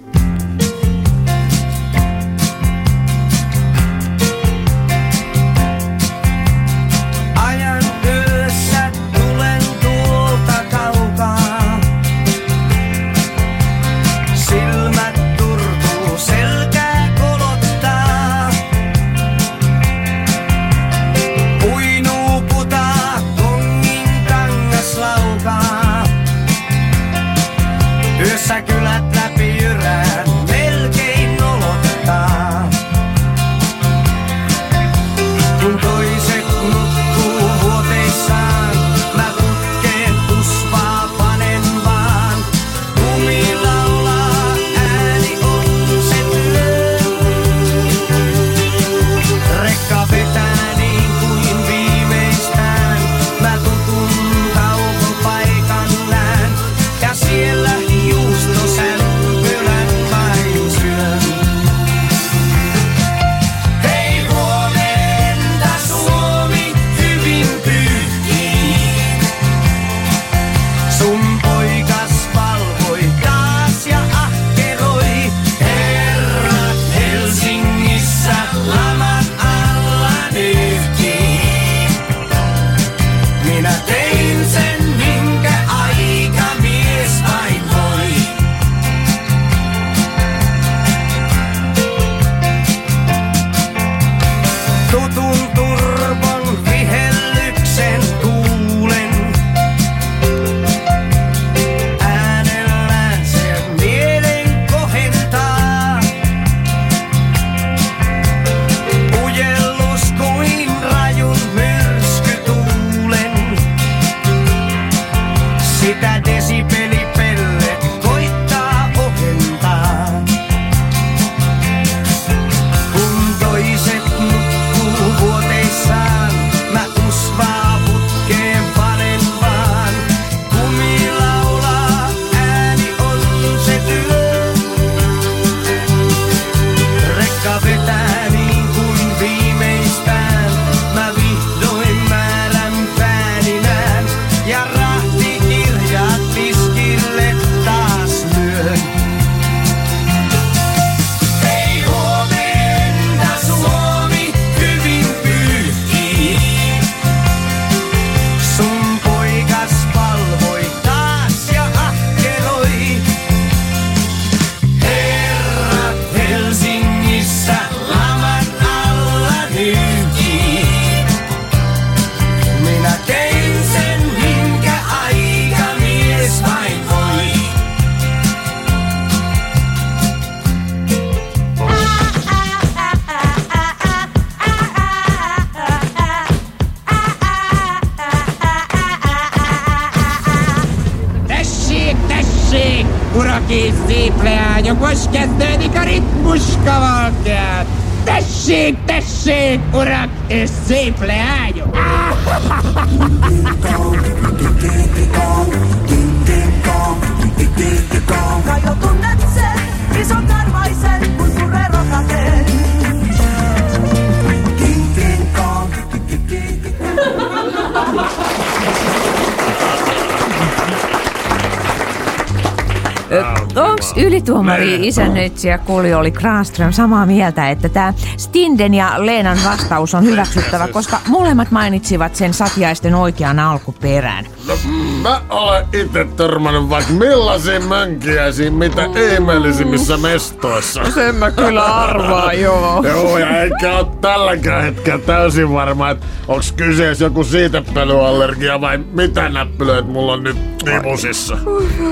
Isännöitsijä Kuljoli Granström samaa mieltä, että tämä Stinden ja Leenan vastaus on hyväksyttävä, koska molemmat mainitsivat sen satiaisten oikean alkuperän? No, mä olen itse törmännyt vaikka millaisiin mönkiäisiin, mitä ihmeellisimmissä mestoissa. Sen mä kyllä arvaan, joo. joo, ja eikä ole tälläkään hetkellä täysin varma, että onks kyseessä joku siitepölyallergia vai mitä näppylöitä mulla on nyt nipusissa.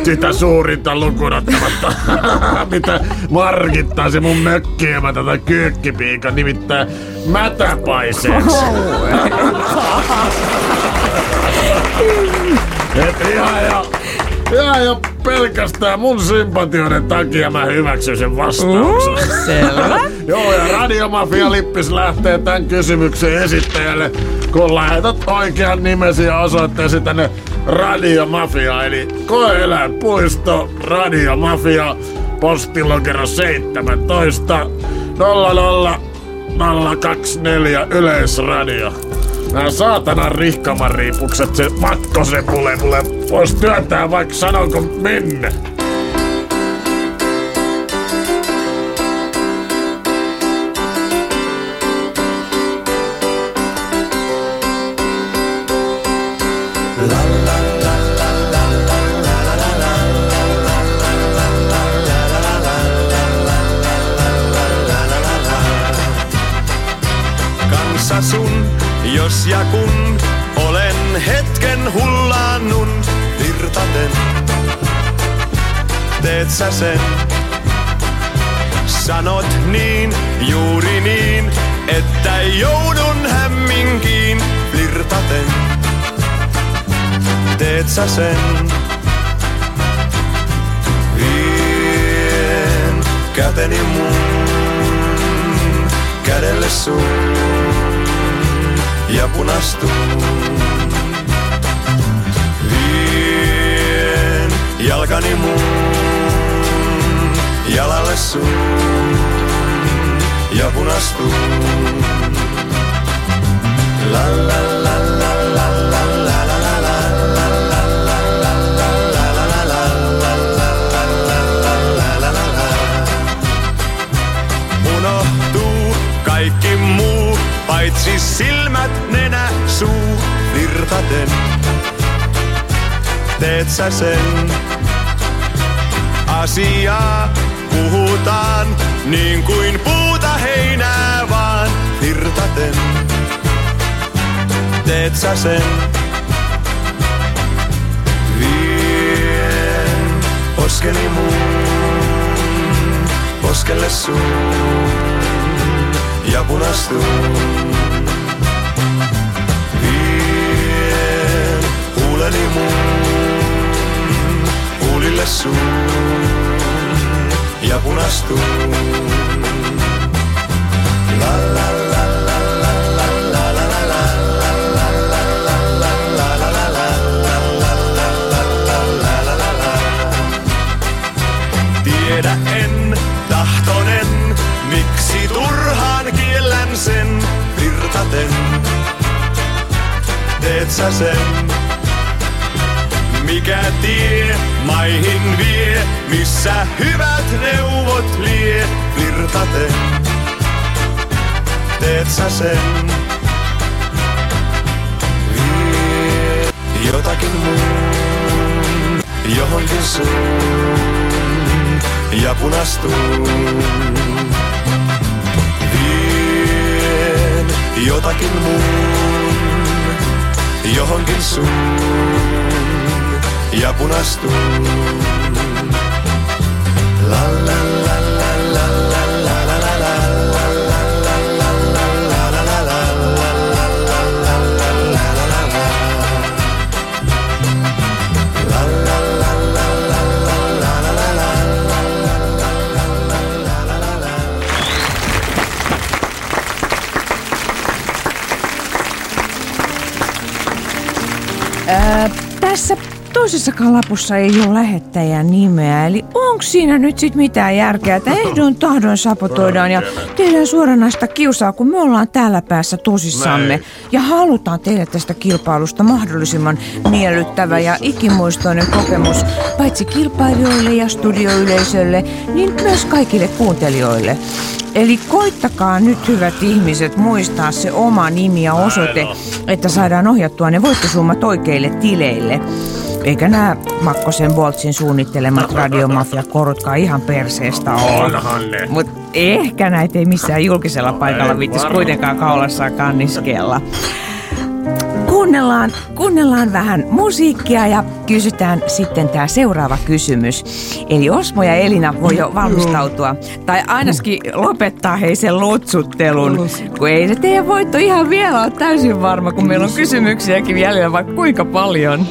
Sitä suurinta lukuun ottamatta, [laughs] mitä markittaa se mun mökkiemäntä tai kyykkipiika nimittäin mätäpaiseeksi. [laughs] Et ihan jo, ihan jo pelkästään mun sympatioiden takia mä hyväksyn sen vastauksen. Mm, selvä. Joo, ja Radiomafia Lippis lähtee tämän kysymyksen esittäjälle, kun lähetät oikean nimesi ja osoitteesi tänne Radiomafia, eli Koeeläinpuisto Radiomafia postilokero 17 00 024 Yleisradio. Nää saatanan rihkamariipukset, se matkosepule mulle vois työntää vaikka sanonko minne. Virtaten. Teet sä sen? Sanot niin, juuri niin, että joudun hämminkiin virtaten. Teet sä sen? Vien käteni mun kädelle sun ja punastun. Jalkani mun jalalle sun ja la la la la la la la la la la Unohtuu kaikki muu, paitsi silmät, nenä, suu, virtaten. Teet sä sen? Asiaa puhutaan niin kuin puuta heinää vaan virtaten. Teet sä sen? Vien poskeni mun poskelle sun ja punastun. Vien huuleni mun huulille sun ja punastun. La la la Tiedä en miksi sen virtaten. Teet sä sen? Mikä tie maihin vie, missä hyvät neuvot lie virtaten? Teet sä sen? Vie jotakin muun, johonkin suun ja punastun. Vien jotakin muun, johonkin suun ja punastun. La la la toisessakaan lapussa ei ole lähettäjän nimeä, eli onko siinä nyt sit mitään järkeä, että ehdoin tahdoin sapotoidaan ja tehdään suoranaista kiusaa, kun me ollaan täällä päässä tosissamme Näin. ja halutaan tehdä tästä kilpailusta mahdollisimman miellyttävä ja ikimuistoinen kokemus paitsi kilpailijoille ja studioyleisölle, niin myös kaikille kuuntelijoille. Eli koittakaa nyt hyvät ihmiset muistaa se oma nimi ja osoite, että saadaan ohjattua ne voittosummat oikeille tileille. Eikä nämä Makkosen Boltsin suunnittelemat radiomafia-korutkaan ihan perseestä ole. Onhan ne. Mut ehkä näitä ei missään julkisella paikalla viittis kuitenkaan kaulassaan kanniskella. Kuunnellaan, kuunnellaan vähän musiikkia ja kysytään sitten tämä seuraava kysymys. Eli Osmo ja Elina voi jo valmistautua, tai ainakin lopettaa hei sen lutsuttelun, kun ei se teidän voitto ihan vielä ole täysin varma, kun meillä on kysymyksiäkin jäljellä vaikka kuinka paljon.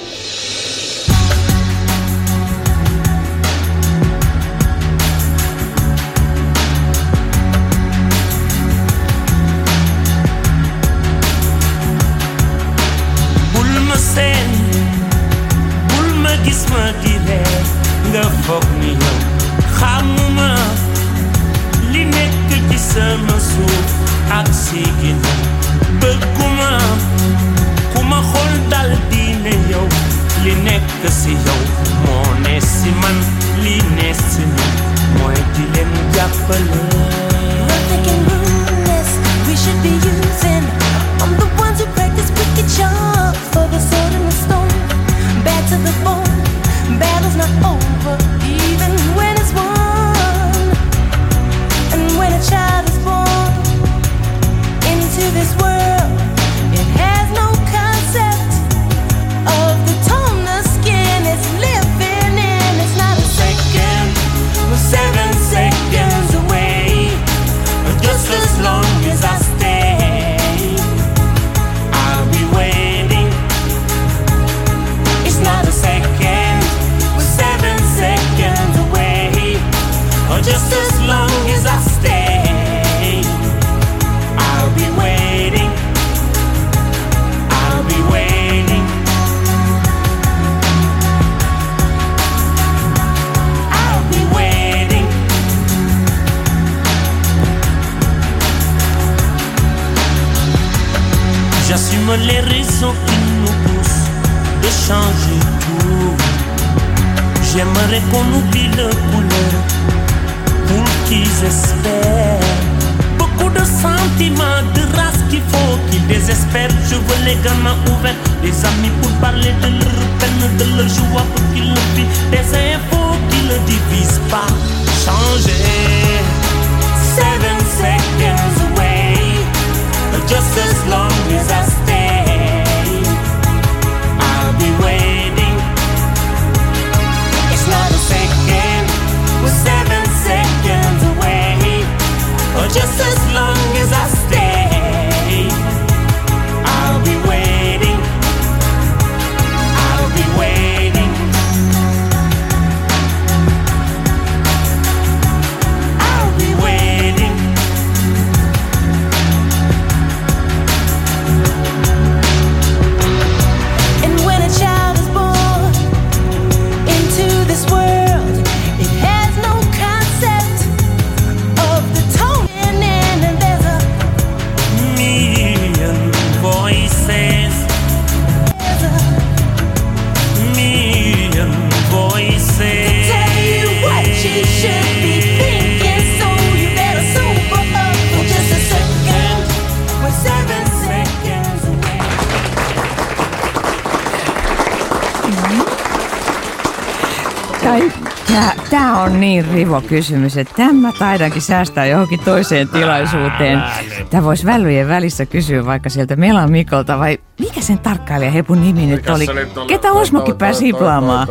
Tää, tää on niin rivo kysymys, että tämä taidankin säästää johonkin toiseen tilaisuuteen. Tämä voisi välyjen välissä kysyä vaikka sieltä Melan Mikolta vai mikä sen tarkkailija hepun nimi nyt oli? Ketä Osmokin pääsi hiplaamaan?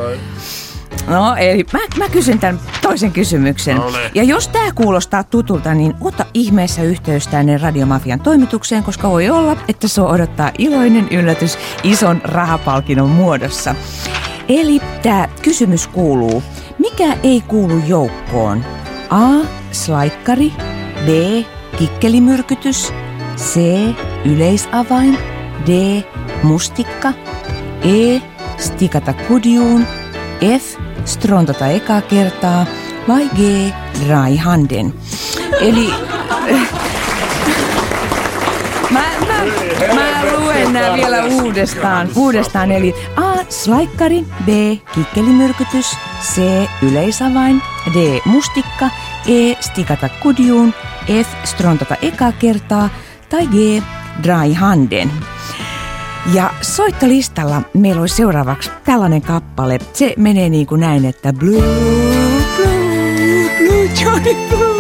No eli mä, mä kysyn tämän toisen kysymyksen. No niin. Ja jos tämä kuulostaa tutulta, niin ota ihmeessä yhteys tänne Radiomafian toimitukseen, koska voi olla, että se odottaa iloinen yllätys ison rahapalkinnon muodossa. Eli tämä kysymys kuuluu, mikä ei kuulu joukkoon? A. Slaikkari. B. Kikkelimyrkytys. C. Yleisavain. D. Mustikka. E. Stikata kudjuun. F. Strontata ekaa kertaa. Vai G. Dry handen. Eli [laughs] Mä, mä, luen nämä vielä uudestaan. Uudestaan, eli A. Slaikkari, B. Kikkelimyrkytys, C. Yleisavain, D. Mustikka, E. Stikata kudjuun, F. Strontata ekaa kertaa tai G. Dry handen. Ja soittolistalla meillä olisi seuraavaksi tällainen kappale. Se menee niin kuin näin, että Blue, Blue, Blue, Johnny. Blue,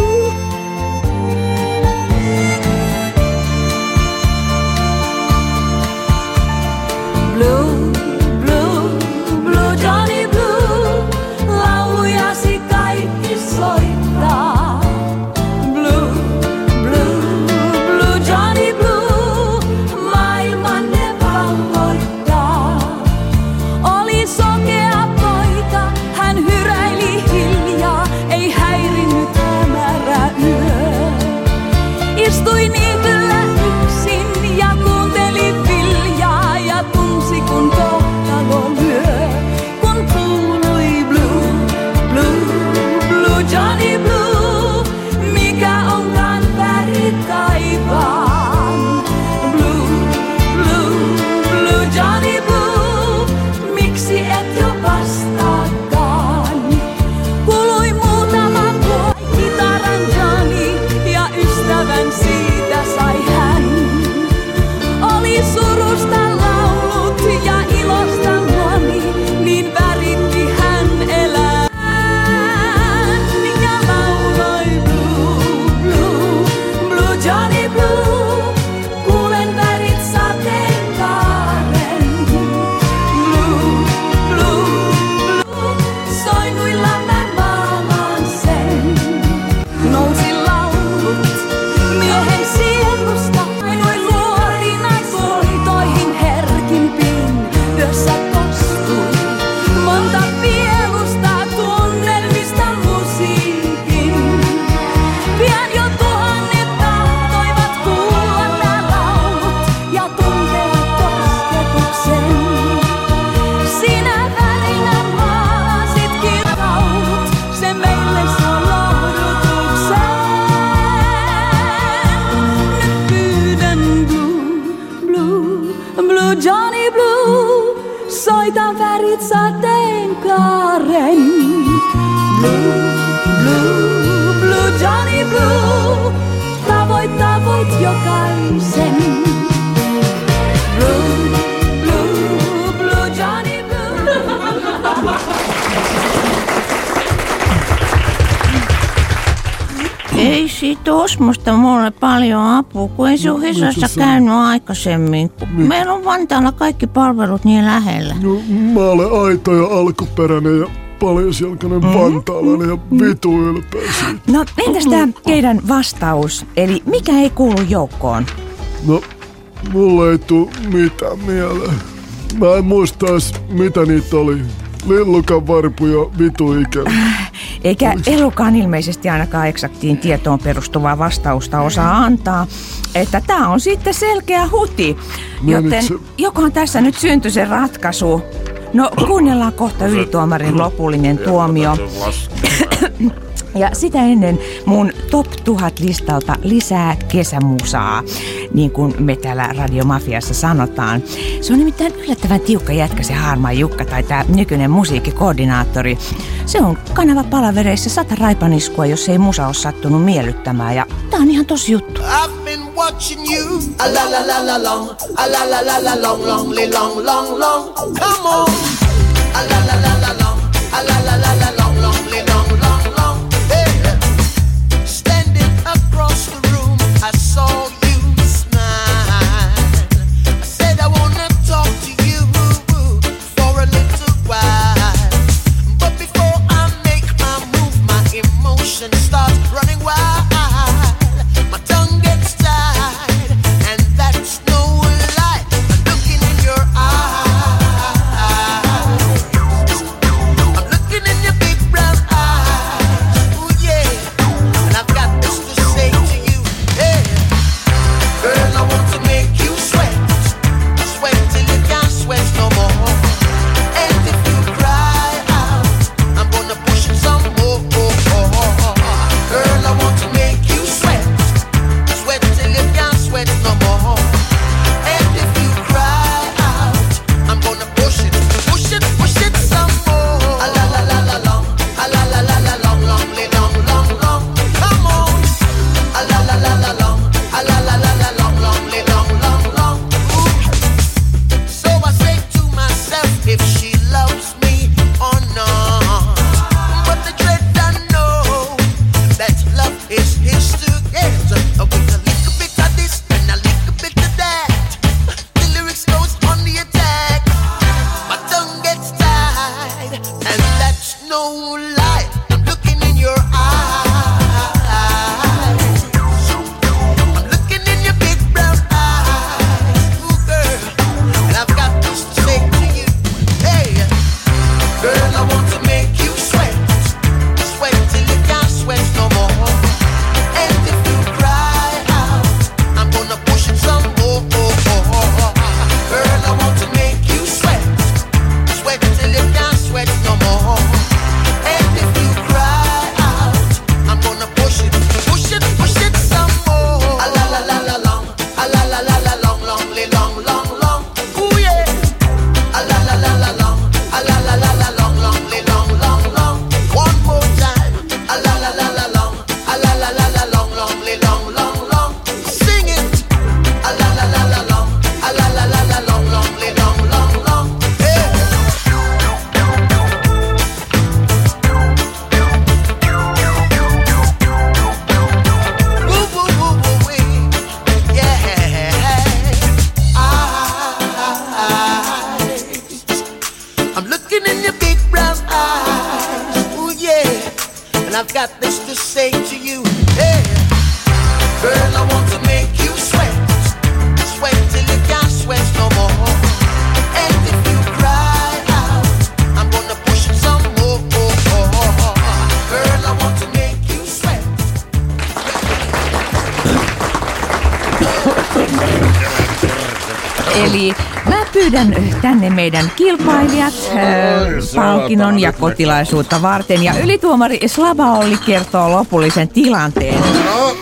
siitä mulle paljon apua, kun ei se no, ole no, Hesassa käynyt aikaisemmin. Niin. Meillä on Vantaalla kaikki palvelut niin lähellä. No, mä olen aito ja alkuperäinen ja paljasjalkainen mm-hmm. vantaalainen ja mm-hmm. vitu ylpeä siitä. No entäs tämä teidän vastaus? Eli mikä ei kuulu joukkoon? No, mulle ei tule mitään mieleen. Mä en muista edes, mitä niitä oli. Lillukan varpu ja vitu ikävä. Äh, eikä elukaan ilmeisesti ainakaan eksaktiin tietoon perustuvaa vastausta osaa antaa. Että tämä on sitten selkeä huti. Joten jokohan tässä nyt synty se ratkaisu. No kuunnellaan kohta ylituomarin lopullinen tuomio. [coughs] Ja sitä ennen mun Top 1000 listalta lisää kesämusaa, niin kuin me täällä Radiomafiassa sanotaan. Se on nimittäin yllättävän tiukka jätkä se Harma Jukka tai tämä nykyinen musiikkikoordinaattori. Se on kanava palavereissa sata raipaniskua, jos ei musa ole sattunut miellyttämään ja tää on ihan tosi juttu. I've been watching you, a la la la la long, a la la la la long, long, long, long, long, come on, a la la la la long, a la tänne meidän kilpailijat palkinnon ja kotilaisuutta varten. Ja ylituomari Slava Olli kertoo lopullisen tilanteen. No,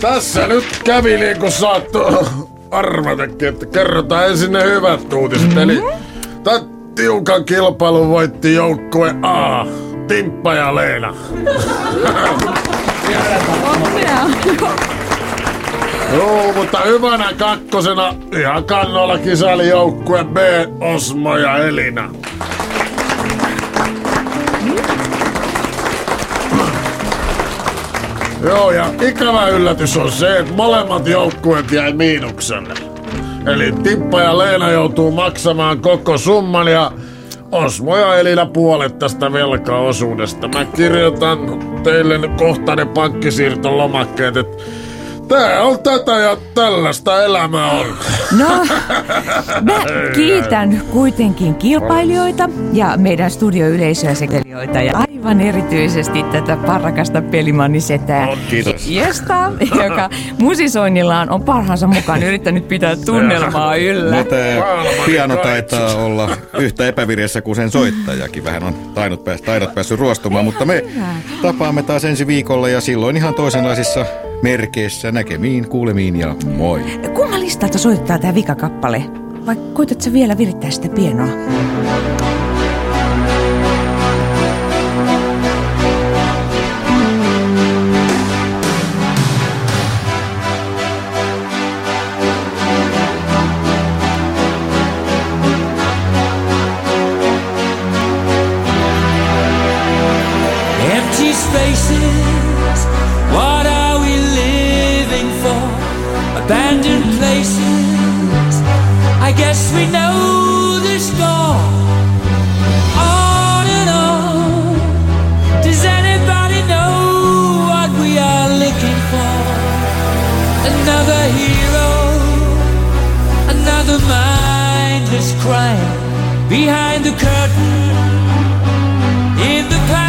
tässä nyt kävi niin kuin saattoi arvatakin, että kerrotaan ensin ne hyvät uutiset. Mm-hmm. Eli mhm. tämän tiukan kilpailun voitti joukkue A, Timppa ja Leena. [laughs] Onnea. Joo, mutta hyvänä kakkosena ihan kannolla kisaili joukkue B, Osmo ja Elina. Joo, ja ikävä yllätys on se, että molemmat joukkueet jäi miinukselle. Eli Tippa ja Leena joutuu maksamaan koko summan ja Osmo ja Elina puolet tästä velkaosuudesta. Mä kirjoitan teille kohta ne pankkisiirtolomakkeet, että tää on tätä ja tällaista elämä on. No, [laughs] mä kiitän kuitenkin kilpailijoita ja meidän studioyleisöä sekelijoita ja aivan erityisesti tätä parrakasta pelimannisetää. Kiitos. Jesta, [laughs] joka musisoinnillaan on parhaansa mukaan yrittänyt pitää tunnelmaa yllä. Mutta piano taitaa olla yhtä epävirjassa kuin sen soittajakin. Vähän on taidot, pääs, taidot päässyt ruostumaan, mutta me tapaamme taas ensi viikolla ja silloin ihan toisenlaisissa merkeissä näkemiin, kuulemiin ja moi. Kumman listalta soittaa tämä vikakappale? Vai koetat sä vielä virittää sitä pienoa? Another mindless crime behind the curtain in the pantomime.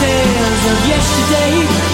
Tales of yesterday